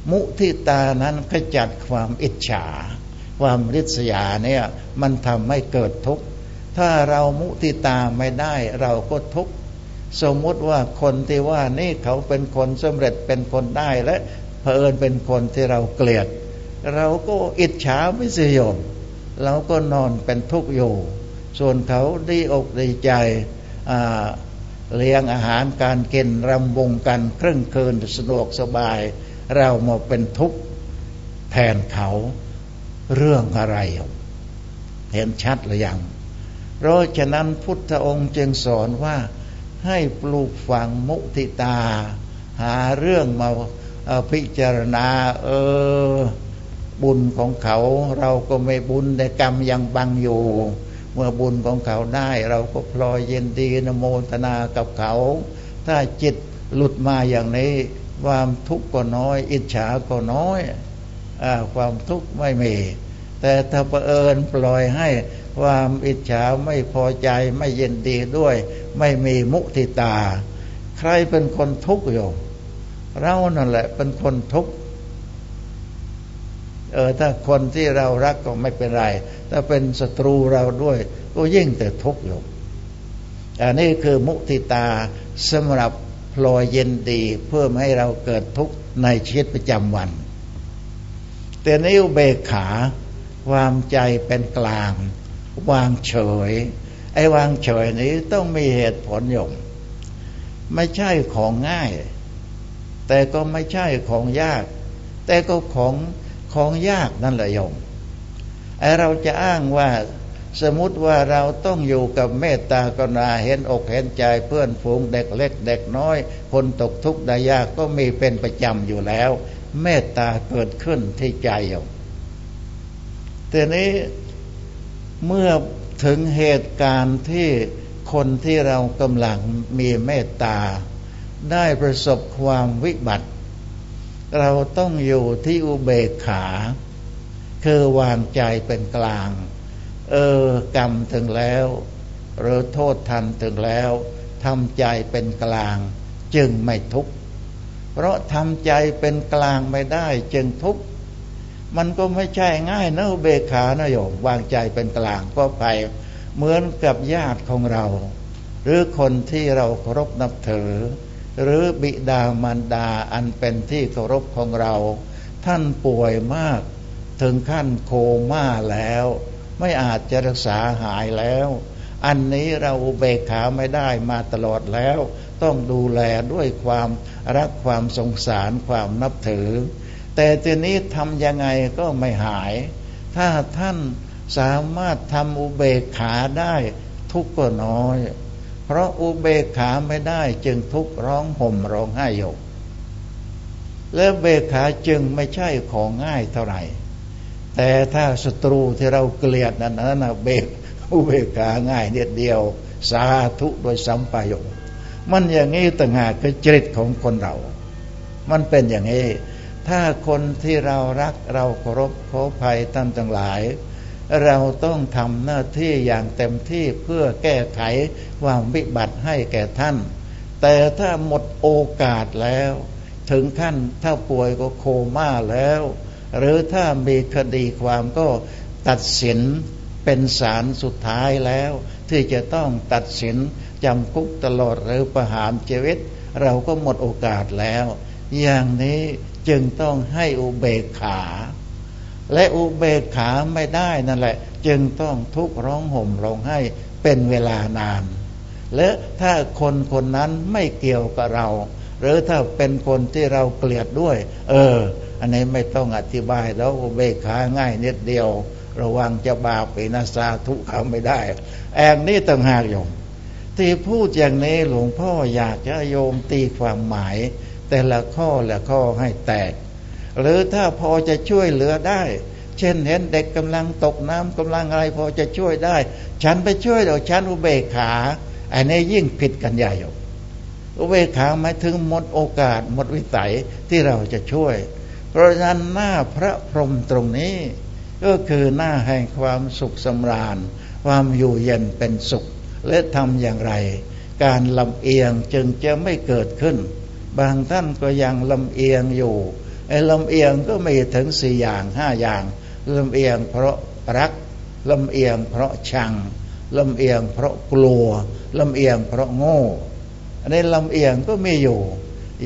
มุทิตานั้นขจัดความอิจฉา ความริษยาเนี่ยมันทำให้เกิดทุกข์ถ้าเรามุทิตาไม่ได้เราก็ทุกข์สมมติว่าคนที่ว่านี่เขาเป็นคนสำเร็จเป็นคนได้และเผอิญเป็นคนที่เราเกลียด เราก็อิจฉาไม่สยมเราก็นอนเป็นทุกข์อยู่ ส่วนเขาดีอกดีใจ เลี้ยงอาหารการกินรำวงกันเครึ่องคืนสะดวกสบาย เรามาเป็นทุกข์แทนเขาเรื่องอะไร เห็นชัดหรือยัง เพราะฉะนั้นพุทธองค์จึงสอนว่าให้ปลูกฝังมุติตา หาเรื่องมาพิจารณาเออบุญของเขา เราก็ไม่บุญแต่กรรมยังบังอยู่ เมื่อบุญของเขาได้ เราก็พลอยเย็นดีนโมทนากับเขา ถ้าจิตหลุดมาอย่างนี้ ความทุกข์ก็น้อย อิจฉาก็น้อยอความทุกข์ไม่มี แต่ถ้าเผอิญปล่อยให้ความอิจฉาไม่พอใจไม่เย็นดีด้วย ไม่มีมุติตา ใครเป็นคนทุกข์อยู่เรานั่นแหละเป็นคนทุกข์ เออถ้าคนที่เรารักก็ไม่เป็นไร ถ้าเป็นศัตรูเราด้วย ก็ยิ่งแต่ทุกข์อยู่อันนี้คือมุติตาสำหรับพลอยเย็นดีเพื่อไม่ให้เราเกิดทุกข์ในชีวิตประจำวัน แต่ในอุเบกขา ความใจเป็นกลาง วางเฉย ไอ้วางเฉยนี้ต้องมีเหตุผลอยู่ไม่ใช่ของง่าย แต่ก็ไม่ใช่ของยาก แต่ก็ของ ของยากนั่นแหละโยมไอเราจะอ้างว่าสมมติว่าเราต้องอยู่กับเมตตากรุณาเห็นอกเห็นใจเพื่อนฝูงเด็กเล็ก เด็กน้อย คนตกทุกข์ได้ยากก็มีเป็นประจำอยู่แล้ว เมตตาเกิดขึ้นที่ใจโยมแต่นี้เมื่อถึงเหตุการณ์ที่คนที่เรากำลังมีเมตตา ได้ประสบความวิบัติ เราต้องอยู่ที่อุเบกขา คือวางใจเป็นกลาง เออกรรมถึงแล้ว หรือโทษทันถึงแล้วทำใจเป็นกลาง จึงไม่ทุกข์เพราะทำใจเป็นกลางไม่ได้ จึงทุกข์มันก็ไม่ใช่ง่ายนะอุเบกขานะโยมวางใจเป็นกลางก็ไปเหมือนกับญาติของเรา หรือคนที่เราเคารพนับถือ หรือบิดามารดาอันเป็นที่เคารพของเรา ท่านป่วยมากถึงขั้นโคม่าแล้ว ไม่อาจจะรักษาหายแล้ว อันนี้เราเบกขาไม่ได้มาตลอดแล้ว ต้องดูแลด้วยความรักความสงสารความนับถือ แต่ทีนี้ทำยังไงก็ไม่หาย ถ้าท่านสามารถทำอุเบกขาได้ทุกข์ก็น้อย เพราะอุเบกขาไม่ได้จึงทุกร้องห่มร้องไห้อยู่และเบกขาจึงไม่ใช่ของง่ายเท่าไหร่แต่ถ้าศัตรูที่เราเกลียดนั้นนะเบกอุเบกขาง่ายเดียเดียว สาธุโดยสัมปายกมันอย่างนี้ต่างหากคือจริตของคนเรา มันเป็นอย่างนี้ ถ้าคนที่เรารักเราเคารพขอภัยท่านทั้งหลาย เราต้องทำหน้าที่อย่างเต็มที่เพื่อแก้ไขความวิบัติให้แก่ท่าน แต่ถ้าหมดโอกาสแล้ว ถึงขั้นถ้าป่วยก็โคม่าแล้ว หรือถ้ามีคดีความก็ตัดสินเป็นศาลสุดท้ายแล้ว ที่จะต้องตัดสินจำคุกตลอดหรือประหารชีวิต เราก็หมดโอกาสแล้ว อย่างนี้จึงต้องให้อุเบกขา และอุเบกขาไม่ได้นั่นแหละ จึงต้องทุกข์ร้องห่มร้องไห้เป็นเวลานาน และถ้าคนคนนั้นไม่เกี่ยวกับเรา หรือถ้าเป็นคนที่เราเกลียดด้วย เออ อันนี้ไม่ต้องอธิบายแล้วอุเบกขาง่ายนิดเดียว ระวังจะบาปไปนาซาทุกเขาไม่ได้แองนี้ต่างหากโยมที่พูดอย่างนี้หลวงพ่ออยากจะโยมตีความหมาย แต่ละข้อละข้อให้แตก หรือถ้าพอจะช่วยเหลือได้ เช่นเห็นเด็กกำลังตกน้ำกำลังอะไรพอจะช่วยได้ ฉันไปช่วยเดี๋ยวฉันอุเบกขา อันนี้ยิ่งผิดกันใหญ่อุเบกขาหมายถึงหมดโอกาสหมดวิสัยที่เราจะช่วย เพราะฉะนั้นหน้าพระพรหมตรงนี้ ก็คือหน้าแห่งความสุขสำราญ ความอยู่เย็นเป็นสุข และทำอย่างไร การลำเอียงจึงจะไม่เกิดขึ้น บางท่านก็ยังลำเอียงอยู่ ลำเอียงก็มีถึงสี่อย่างห้าอย่างลำเอียงเพราะรักลำเอียงเพราะชังลำเอียงเพราะกลัวลำเอียงเพราะโง่อันนี้ลำเอียงก็มีอยู่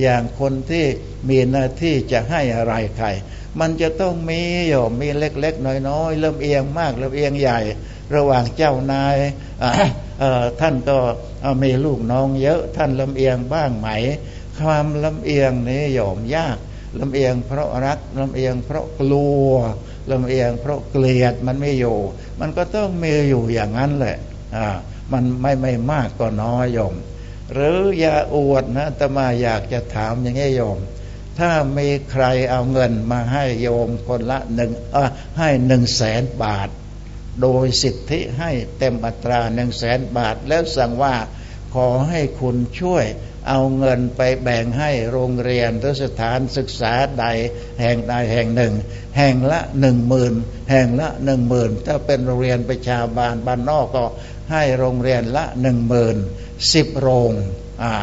อย่างคนที่มีหน้าที่จะให้อะไรใคร มันจะต้องมีอยู่มีเล็ก ๆ น้อยๆลำเอียงมากลำเอียงใหญ่ ระหว่างเจ้านายท่านก็มีลูกน้องเยอะท่านลำเอียงบ้างไหม ความลำเอียงนี้โยมยาก ลำเอียงเพราะรักลำเอียงเพราะกลัวลำเอียงเพราะเกลียดมันไม่อยู่ มันก็ต้องมีอยู่อย่างนั้นแหละอ่ามันไม่ไม่มากก็น้อยโยม หรืออย่าอวดนะแต่มาอยากจะถามอย่างนี้โยม ถ้ามีใครเอาเงินมาให้โยมคนละหนึ่งเออให้หนึ่งแสนบาท โดยสิทธิให้เต็มอัตราหนึ่งแสนบาท แล้วสั่งว่าขอให้คุณช่วย เอาเงินไปแบ่งให้โรงเรียนหรือสถานศึกษาใดแห่งใดแห่งหนึ่ง แห่งละหนึ่งหมื่นแห่งละหนึ่งหมื่นถ้าเป็นโรงเรียนประชาบาลบ้านนอกก็ให้โรงเรียนละหนึ่งหมื่นสิบโรงอ่า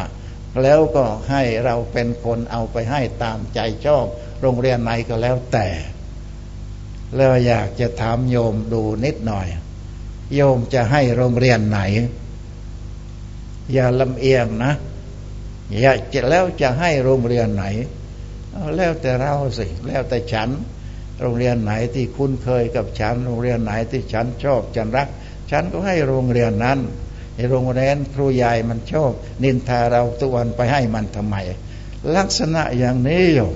แล้วก็ให้เราเป็นคนเอาไปให้ตามใจชอบ โรงเรียนไหนก็แล้วแต่ แล้วอยากจะถามโยมดูนิดหน่อย โยมจะให้โรงเรียนไหน อย่าลำเอียงนะ อยากจะแล้วจะให้โรงเรียนไหน แล้วแต่เราสิ แล้วแต่ฉัน โรงเรียนไหนที่คุ้นเคยกับฉัน โรงเรียนไหนที่ฉันชอบฉันรัก ฉันก็ให้โรงเรียนนั้นในโรงเรียนครูใหญ่มันชอบนินทาเราทุวันไปให้มันทำไม ลักษณะอย่างนี้อยู่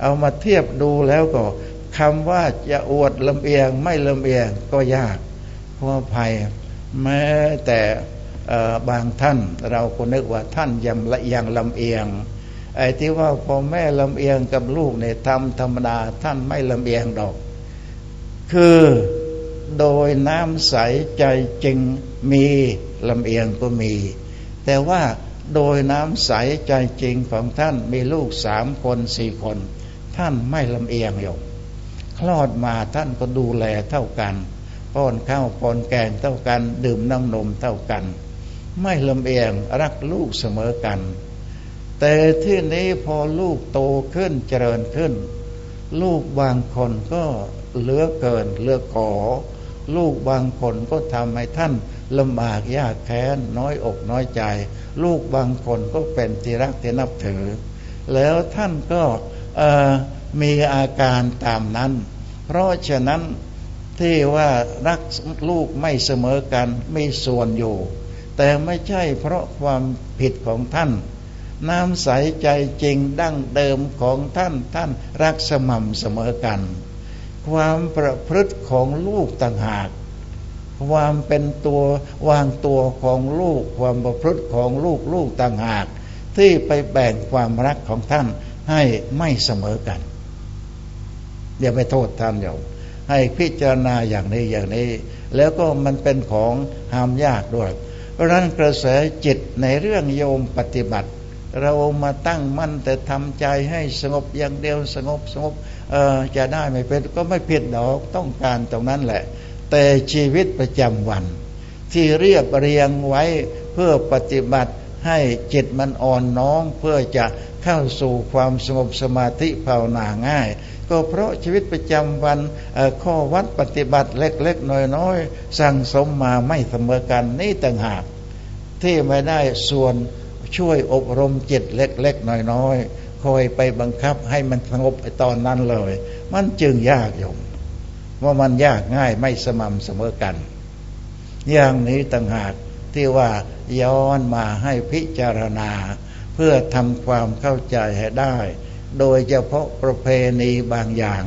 เอามาเทียบดูแล้วก็คำว่าจะอวดลำเอียงไม่ลำเอียงก็ยากเพราะภัยแม้แต่ บางท่านเราก็นึกว่าท่านยังละยังลำเอียงไอ้ที่ว่าพอแม่ลำเอียงกับลูกเนี่ยทำธรรมดาท่านไม่ลำเอียงดอก คือโดยน้ำใสใจจริงมีลำเอียงก็มี แต่ว่าโดยน้ำใสใจจริงของท่านมีลูกสามคนสี่คน ท่านไม่ลำเอียงอยู่คลอดมาท่านก็ดูแลเท่ากันป้อนข้าวป้อนแกงเท่ากัน ดื่มน้ำนมเท่ากัน ไม่ลำเอียงรักลูกเสมอกัน แต่ที่นี้พอลูกโตขึ้นเจริญขึ้น ลูกบางคนก็เลือกเกินเลือกขอ ลูกบางคนก็ทำให้ท่านลำบากยากแค้นน้อยอกน้อยใจ ลูกบางคนก็เป็นที่รักที่นับถือ แล้วท่านก็มีอาการตามนั้น เพราะฉะนั้นที่ว่ารักลูกไม่เสมอกันมีส่วนอยู่ แต่ไม่ใช่เพราะความผิดของท่าน น้ำใสใจจริงดั้งเดิมของท่านท่านรักสม่ำเสมอกัน ความประพฤติของลูกต่างหาก ความเป็นตัววางตัวของลูก ความประพฤติของลูกลูกต่างหาก ที่ไปแบ่งความรักของท่านให้ไม่เสมอกันอย่าไปโทษท่านอย่าให้พิจารณาอย่างนี้อย่างนี้ แล้วก็มันเป็นของห้ามยากด้วย เพราะนั้นกระแสจิตในเรื่องโยมปฏิบัติ เรามาตั้งมั่นแต่ทำใจให้สงบอย่างเดียวสงบสงบจะได้ไม่เป็นก็ไม่ผิดดอกต้องการตรงนั้นแหละ แต่ชีวิตประจำวัน ที่เรียบเรียงไว้เพื่อปฏิบัติให้จิตมันอ่อนน้อมเพื่อจะเข้าสู่ความสงบสมาธิภาวนาง่าย ก็เพราะชีวิตประจำวันข้อวัดปฏิบัติเล็กๆน้อยๆสั่งสมมาไม่เสมอกันนี่ต่างหาก ที่ไม่ได้ส่วนช่วยอบรมจิตเล็กๆน้อยๆคอยไปบังคับให้มันสงบไปตอนนั้นเลย มันจึงยากอยู่ว่ามันยากง่ายไม่สม่ำเสมอกัน อย่างนี้ต่างหากที่ว่าย้อนมาให้พิจารณา เพื่อทำความเข้าใจให้ได้ โดยเฉพาะประเพณีบางอย่าง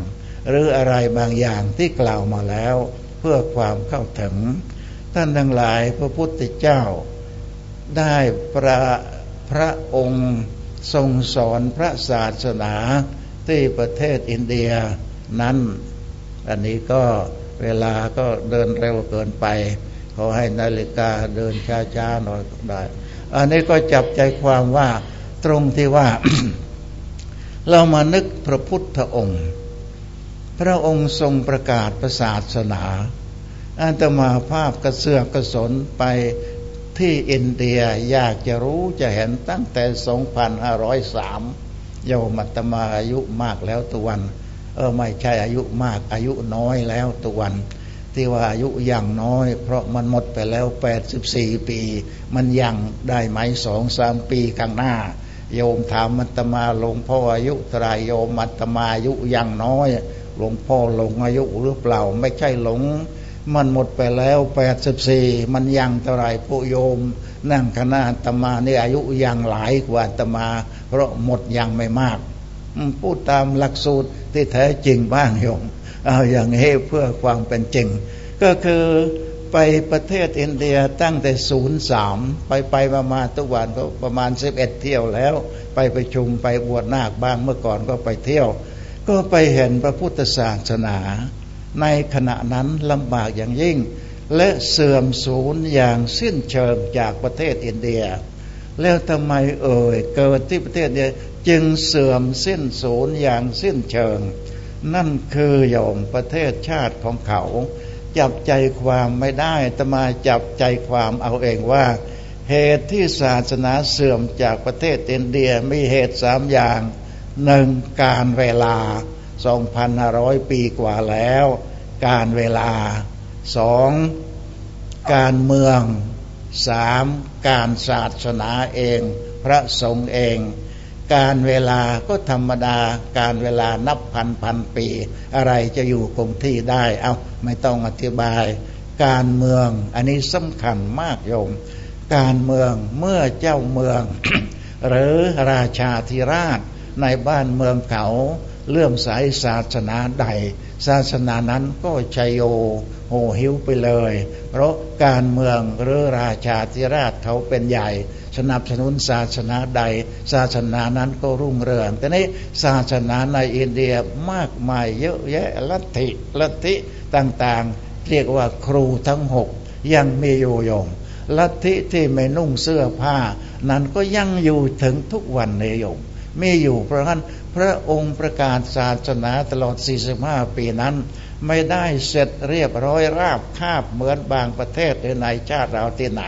หรืออะไรบางอย่างที่กล่าวมาแล้ว เพื่อความเข้าถึง ท่านทั้งหลายพระพุทธเจ้า ได้พระพระองค์ทรงสอนพระศาสนาที่ประเทศอินเดียนั้น อันนี้ก็เวลาก็เดินเร็วเกินไป ขอให้นาฬิกาเดินช้าๆหน่อยได้ อันนี้ก็จับใจความว่าตรงที่ว่า เรามานึกพระพุทธองค์ พระองค์ทรงประกาศประศาสนาอันตมาภาพกระเสือกกระสนไปที่อินเดียอยากจะรู้จะเห็นตั้งแต่ 2503โยมัตมาอายุมากแล้วตุวัน เออไม่ใช่อายุมากอายุน้อยแล้วตุวัน ที่ว่าอายุยังน้อย เพราะมันหมดไปแล้วแปดสิบสี่ปี มันยังได้ไหมสองสามปีข้างหน้า โยมถามมัตมาหลวงพ่ออายุตรายโยมมัตมาอายุยังน้อยหลวงพ่อหลงอายุหรือเปล่า ไม่ใช่หลง มันหมดไปแล้วแปดสิบสี่มันยังเท่าไรผู้โยม นั่งคณะตมานี่อายุยังหลายกว่าตมา เพราะหมดยังไม่มากพูดตามหลักสูตรที่แท้จริงบ้างโยมเอาอย่างนี้เพื่อความเป็นจริง ก็คือ ไปประเทศอินเดียตั้งแต่ศูนย์สามไปไปประมาณทุกวันก็ประมาณสิบเอ็ดเที่ยวแล้ว ไปไปชุมไปบวชนาคบ้างเมื่อก่อนก็ไปเที่ยว ก็ไปเห็นพระพุทธศาสนา ในขณะนั้นลำบากอย่างยิ่ง และเสื่อมสูญอย่างสิ้นเชิงจากประเทศอินเดีย แล้วทำไมเอ่ยเกิดที่ประเทศเดียจึงเสื่อมสิ้นสูญอย่างสิ้นเชิง นั่นคือโยมประเทศชาติของเขา จับใจความไม่ได้ตมาจับใจความเอาเองว่า เหตุที่ศาสนาเสื่อมจากประเทศอินเดียมีเหตุสามอย่างหนึ่งการเวลา 2,500 ปีกว่าแล้ว การเวลาสองการเมืองสามการศาสนาเอง พระสงฆ์เอง การเวลาก็ธรรมดาการเวลานับพันพันปี อะไรจะอยู่คงที่ได้ เอาไม่ต้องอธิบาย การเมืองอันนี้สำคัญมากโยม การเมืองเมื่อเจ้าเมือง หรือราชาธิราชในบ้านเมืองเขาเลื่อมสายศาสนาใด ศาสนานั้นก็ชัยโยโหหิวไปเลย เพราะการเมืองหรือราชาธิราชเขาเป็นใหญ่ สนับสนุนศาสนาใด ศาสนานั้นก็รุ่งเรืองแต่นี้ศาสนาในอินเดียมากมายเยอะแยะลัทธิลัทธิต่างๆ เรียกว่าครูทั้งหกยังมีอยู่ยงลัทธิที่ไม่นุ่งเสื้อผ้า นั้นก็ยังอยู่ถึงทุกวันในยงมีอยู่เพราะฉะนั้นพระองค์ประกาศศาสนาตลอด 45 ปีนั้น ไม่ได้เสร็จเรียบร้อยราบคาบเหมือนบางประเทศในชาติเราที่ไหน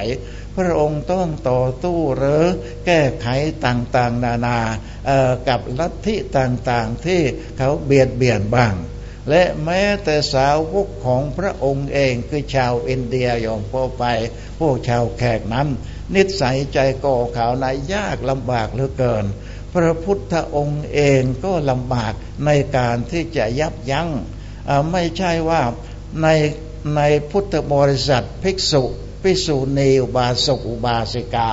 พระองค์ต้องต่อตู้หรือแก้ไขต่างๆ นานากับลัทธิต่างๆที่เขาเบียดเบียนบ้าง และแม้แต่สาวกของพระองค์เองคือชาวอินเดียยอมพอไป พวกชาวแขกนั้น นิสัยใจก่อขาวนยยากลำบากเหลือเกิน พระพุทธองค์เองก็ลำบากในการที่จะยับยัง้งไม่ใช่ว่าในในพุทธบริษัทภิกษุ ภิกษุณีอุบาสกอุบาสิกา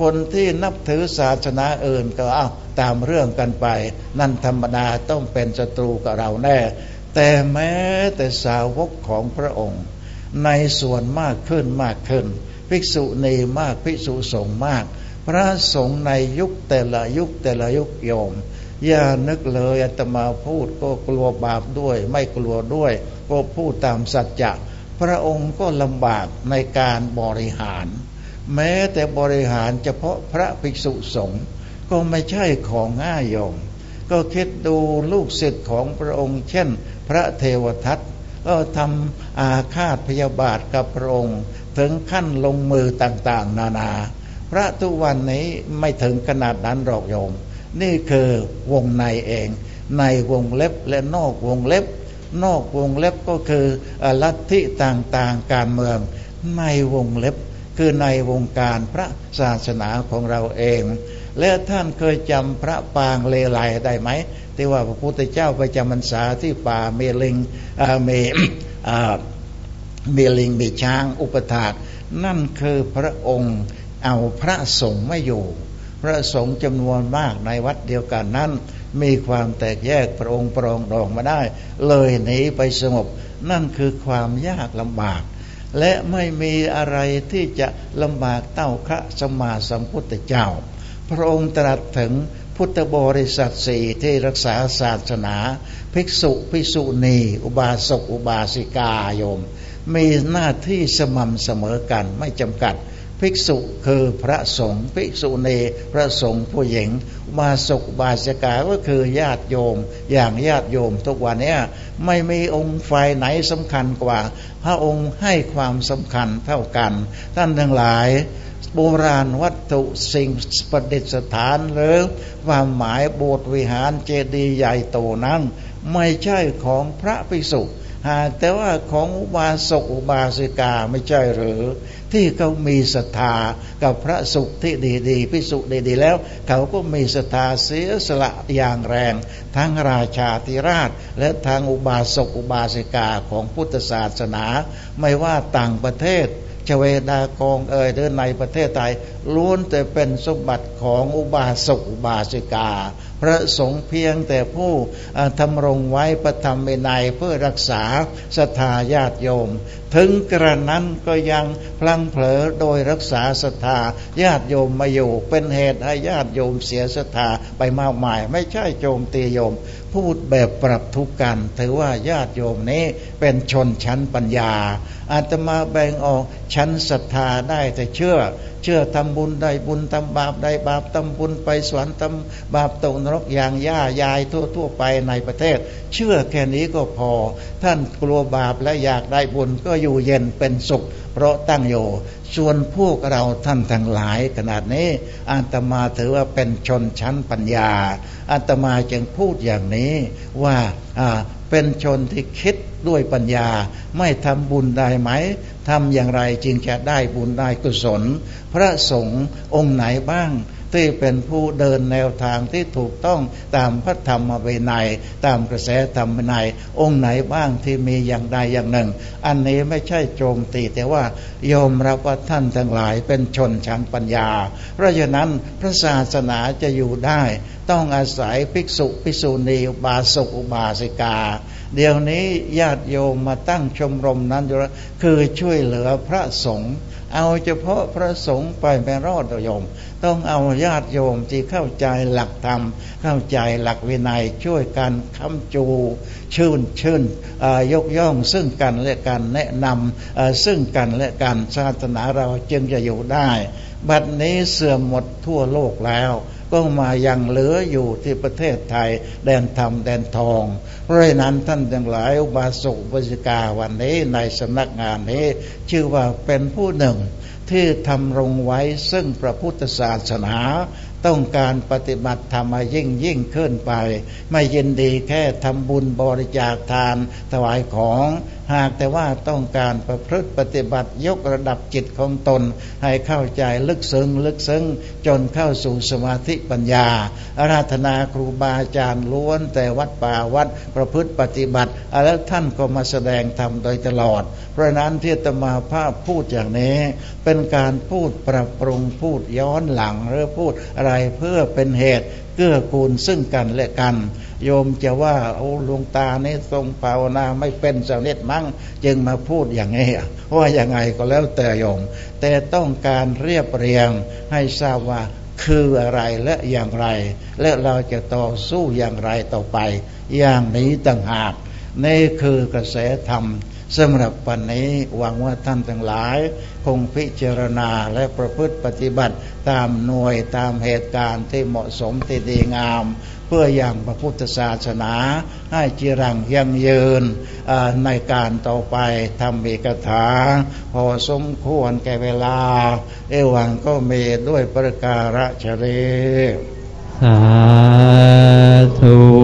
คนที่นับถือศาสนาอื่นก็เอาตามเรื่องกันไป นั่นธรรมดาต้องเป็นศัตรูกับเราแน่ แต่แม้แต่สาวกของพระองค์ ในส่วนมากขึ้นมากขึ้น ภิกษุณีมากภิกษุสงฆ์มาก พระสงฆ์ในยุคแต่ละยุคแต่ละยุคโยมอย่านึกเลยอาตมาพูดก็กลัวบาปด้วย ไม่กลัวด้วย ก็พูดตามสัจจะ พระองค์ก็ลำบากในการบริหาร แม้แต่บริหารเฉพาะพระภิกษุสงฆ์ก็ไม่ใช่ของง่ายโยม ก็คิดดูลูกศิษย์ของพระองค์ เช่น พระเทวทัตก็ทำอาฆาตพยาบาทกับพระองค์ ถึงขั้นลงมือต่างๆ นานา พระทุกวันนี้ไม่ถึงขนาดนั้นหรอกโยม นี่คือวงในเอง ในวงเล็บและนอกวงเล็บ นอกวงเล็บก็คือลัทธิต่างๆการเมือง ในวงเล็บคือในวงการพระศาสนาของเราเอง และท่านเคยจำพระปางเลไลได้ไหมที่ว่าพระพุทธเจ้าไปจำพรรษาที่ป่าเมลิงเมเมลิงมีช้างอุปถากนั่นคือพระองค์เอาพระสงฆ์ไม่อยู่ พระสงฆ์จำนวนมากในวัดเดียวกันนั้น มีความแตกแยกพระองค์ปรองดองมาได้ เลยหนีไปสงบ นั่นคือความยากลำบาก และไม่มีอะไรที่จะลำบากเต้าพระสมมาสัมพุทธเจ้า พระองค์ตรัสถึงพุทธบริษัทสี่ที่รักษาศาสนา ภิกษุภิกษุณีอุบาสกอุบาสิกาโยม มีหน้าที่สม่ำเสมอกันไม่จำกัด ภิกษุคือพระสงฆ์ภิกษุณีพระสงฆ์ผู้หญิง มาสุกบาสิกาก็คือญาติโยม อย่างญาติโยมทุกวันนี้ไม่มีองค์ฝ่ายไหนสำคัญกว่า พระองค์ให้ความสำคัญเท่ากัน ท่านทั้งหลายโบราณวัตถุสิ่งประดิษฐานหรือความหมายโบสถ์วิหารเจดีย์ใหญ่โตนั้น ไม่ใช่ของพระภิกษุหากแต่ว่าของอุบาสกอุบาสิกาไม่ใช่หรือ ที่เขามีศรัทธากับพระสุขที่ดีๆพิสุดีๆแล้ว เขาก็มีศรัทธาเสียสละอย่างแรง ทั้งราชาธิราช และทางอุบาสกอุบาสิกาของพุทธศาสนา ไม่ว่าต่างประเทศชเวดากองเอ่ยหรือในประเทศไทยล้วนแต่เป็นสมบัติของอุบาสกอุบาสิกา พระสงฆ์เพียงแต่ผู้ทำรงไว้ประธรรมในเพื่อรักษาศรัทธาญาติโยม ถึงกระนั้นก็ยังพลังเผลอโดยรักษาศรัทธาญาติโยมมาอยู่เป็นเหตุให้ญาติโยมเสียศรัทธาไปมากมาย ไม่ใช่โจมตีโยม พูดแบบปรับทุกกัน ถือว่าญาติโยมนี้เป็นชนชั้นปัญญาอาตมาแบ่งออกชั้นศรัทธาได้แต่เชื่อ เชื่อทำบุญได้บุญทำบาปได้บาปทำบุญไปสวรรค์ทำบาปตกนรกอย่างย่ายายทั่วทั่วไปในประเทศ เชื่อแค่นี้ก็พอ ท่านกลัวบาปและอยากได้บุญก็อยู่เย็นเป็นสุข เพราะตั้งอยู่ส่วนพวกเราท่านทั้งหลาย ขนาดนี้อาตมาถือว่าเป็นชนชั้นปัญญาอาตมาจึงพูดอย่างนี้ว่าเป็นชนที่คิดด้วยปัญญา ไม่ทำบุญได้ไหม ทำอย่างไรจึงจะได้บุญได้กุศล พระสงฆ์องค์ไหนบ้าง ที่เป็นผู้เดินแนวทางที่ถูกต้องตามพระธรรมวินัยตามกระแสธรรมวินัยองค์ไหนบ้างที่มีอย่างใดอย่างหนึ่ง อันนี้ไม่ใช่โจมตีแต่ว่ายอมรับว่าท่านทั้งหลายเป็นชนชั้นปัญญา เพราะฉะนั้นพระศาสนาจะอยู่ได้ ต้องอาศัยภิกษุภิกษุณีอุบาสกอุบาสิกา เดี๋ยวนี้ญาติโยมมาตั้งชมรมนั้นอยู่คือช่วยเหลือพระสงฆ์เอาเฉพาะพระสงฆ์ไปไม่รอดโยม ต้องเอาญาติโยมที่เข้าใจหลักธรรม เข้าใจหลักวินัยช่วยกันคำจูชื่นชื่นยกย่องซึ่งกันและกันแนะนำซึ่งกันและกันศาสนาเราจึงจะอยู่ได้ บัดนี้เสื่อมหมดทั่วโลกแล้ว ก็มายังเหลืออยู่ที่ประเทศไทยแดนธรรมแดนทอง เพราะนั้นท่านทั้งหลายอุบาสกอุบาสิกาวันนี้ในสำนักงานนี้ ชื่อว่าเป็นผู้หนึ่งที่ทำรงไว้ซึ่งพระพุทธศาสนาต้องการปฏิบัติธรรมยิ่งยิ่งขึ้นไป ไม่ยินดีแค่ทำบุญบริจาคทานถวายของ หากแต่ว่าต้องการประพฤติปฏิบัติยกระดับจิตของตน ให้เข้าใจลึกซึ้งลึกซึ้งจนเข้าสู่สมาธิปัญญาอาราธนาครูบาอาจารย์ล้วน แต่วัดป่าวัดประพฤติปฏิบัติแล้วท่านก็มาแสดงธรรมโดยตลอด เพราะนั้นที่ตมาภาพพูดอย่างนี้ เป็นการพูดปรับปรุงพูดย้อนหลังหรือพูดอะไรเพื่อเป็นเหตุ กื้อกูลซึ่งกันและกัน โยมจะว่าโอ้ลุงตานี่ทรงภาวนาไม่เป็นสักนิดมั้งจึงมาพูดอย่างนี้ว่าอย่างไงก็แล้วแต่โยม แต่ต้องการเรียบเรียงให้ทราบว่าคืออะไรและอย่างไร และเราจะต่อสู้อย่างไรต่อไป อย่างนี้ต่างหากนี่คือกระแสธรรม สำหรับวันนี้หวังว่าท่านทั้งหลาย คงพิจารณาและประพฤติปฏิบัติตามหน่วยตามเหตุการณ์ที่เหมาะสมที่ดีงาม เพื่ออย่างพระพุทธศาสนา ให้จรังยังยืนในการต่อไปทำมีกถา พอสมควรแก่เวลา เอวังก็มีด้วยประการฉเรสาธุ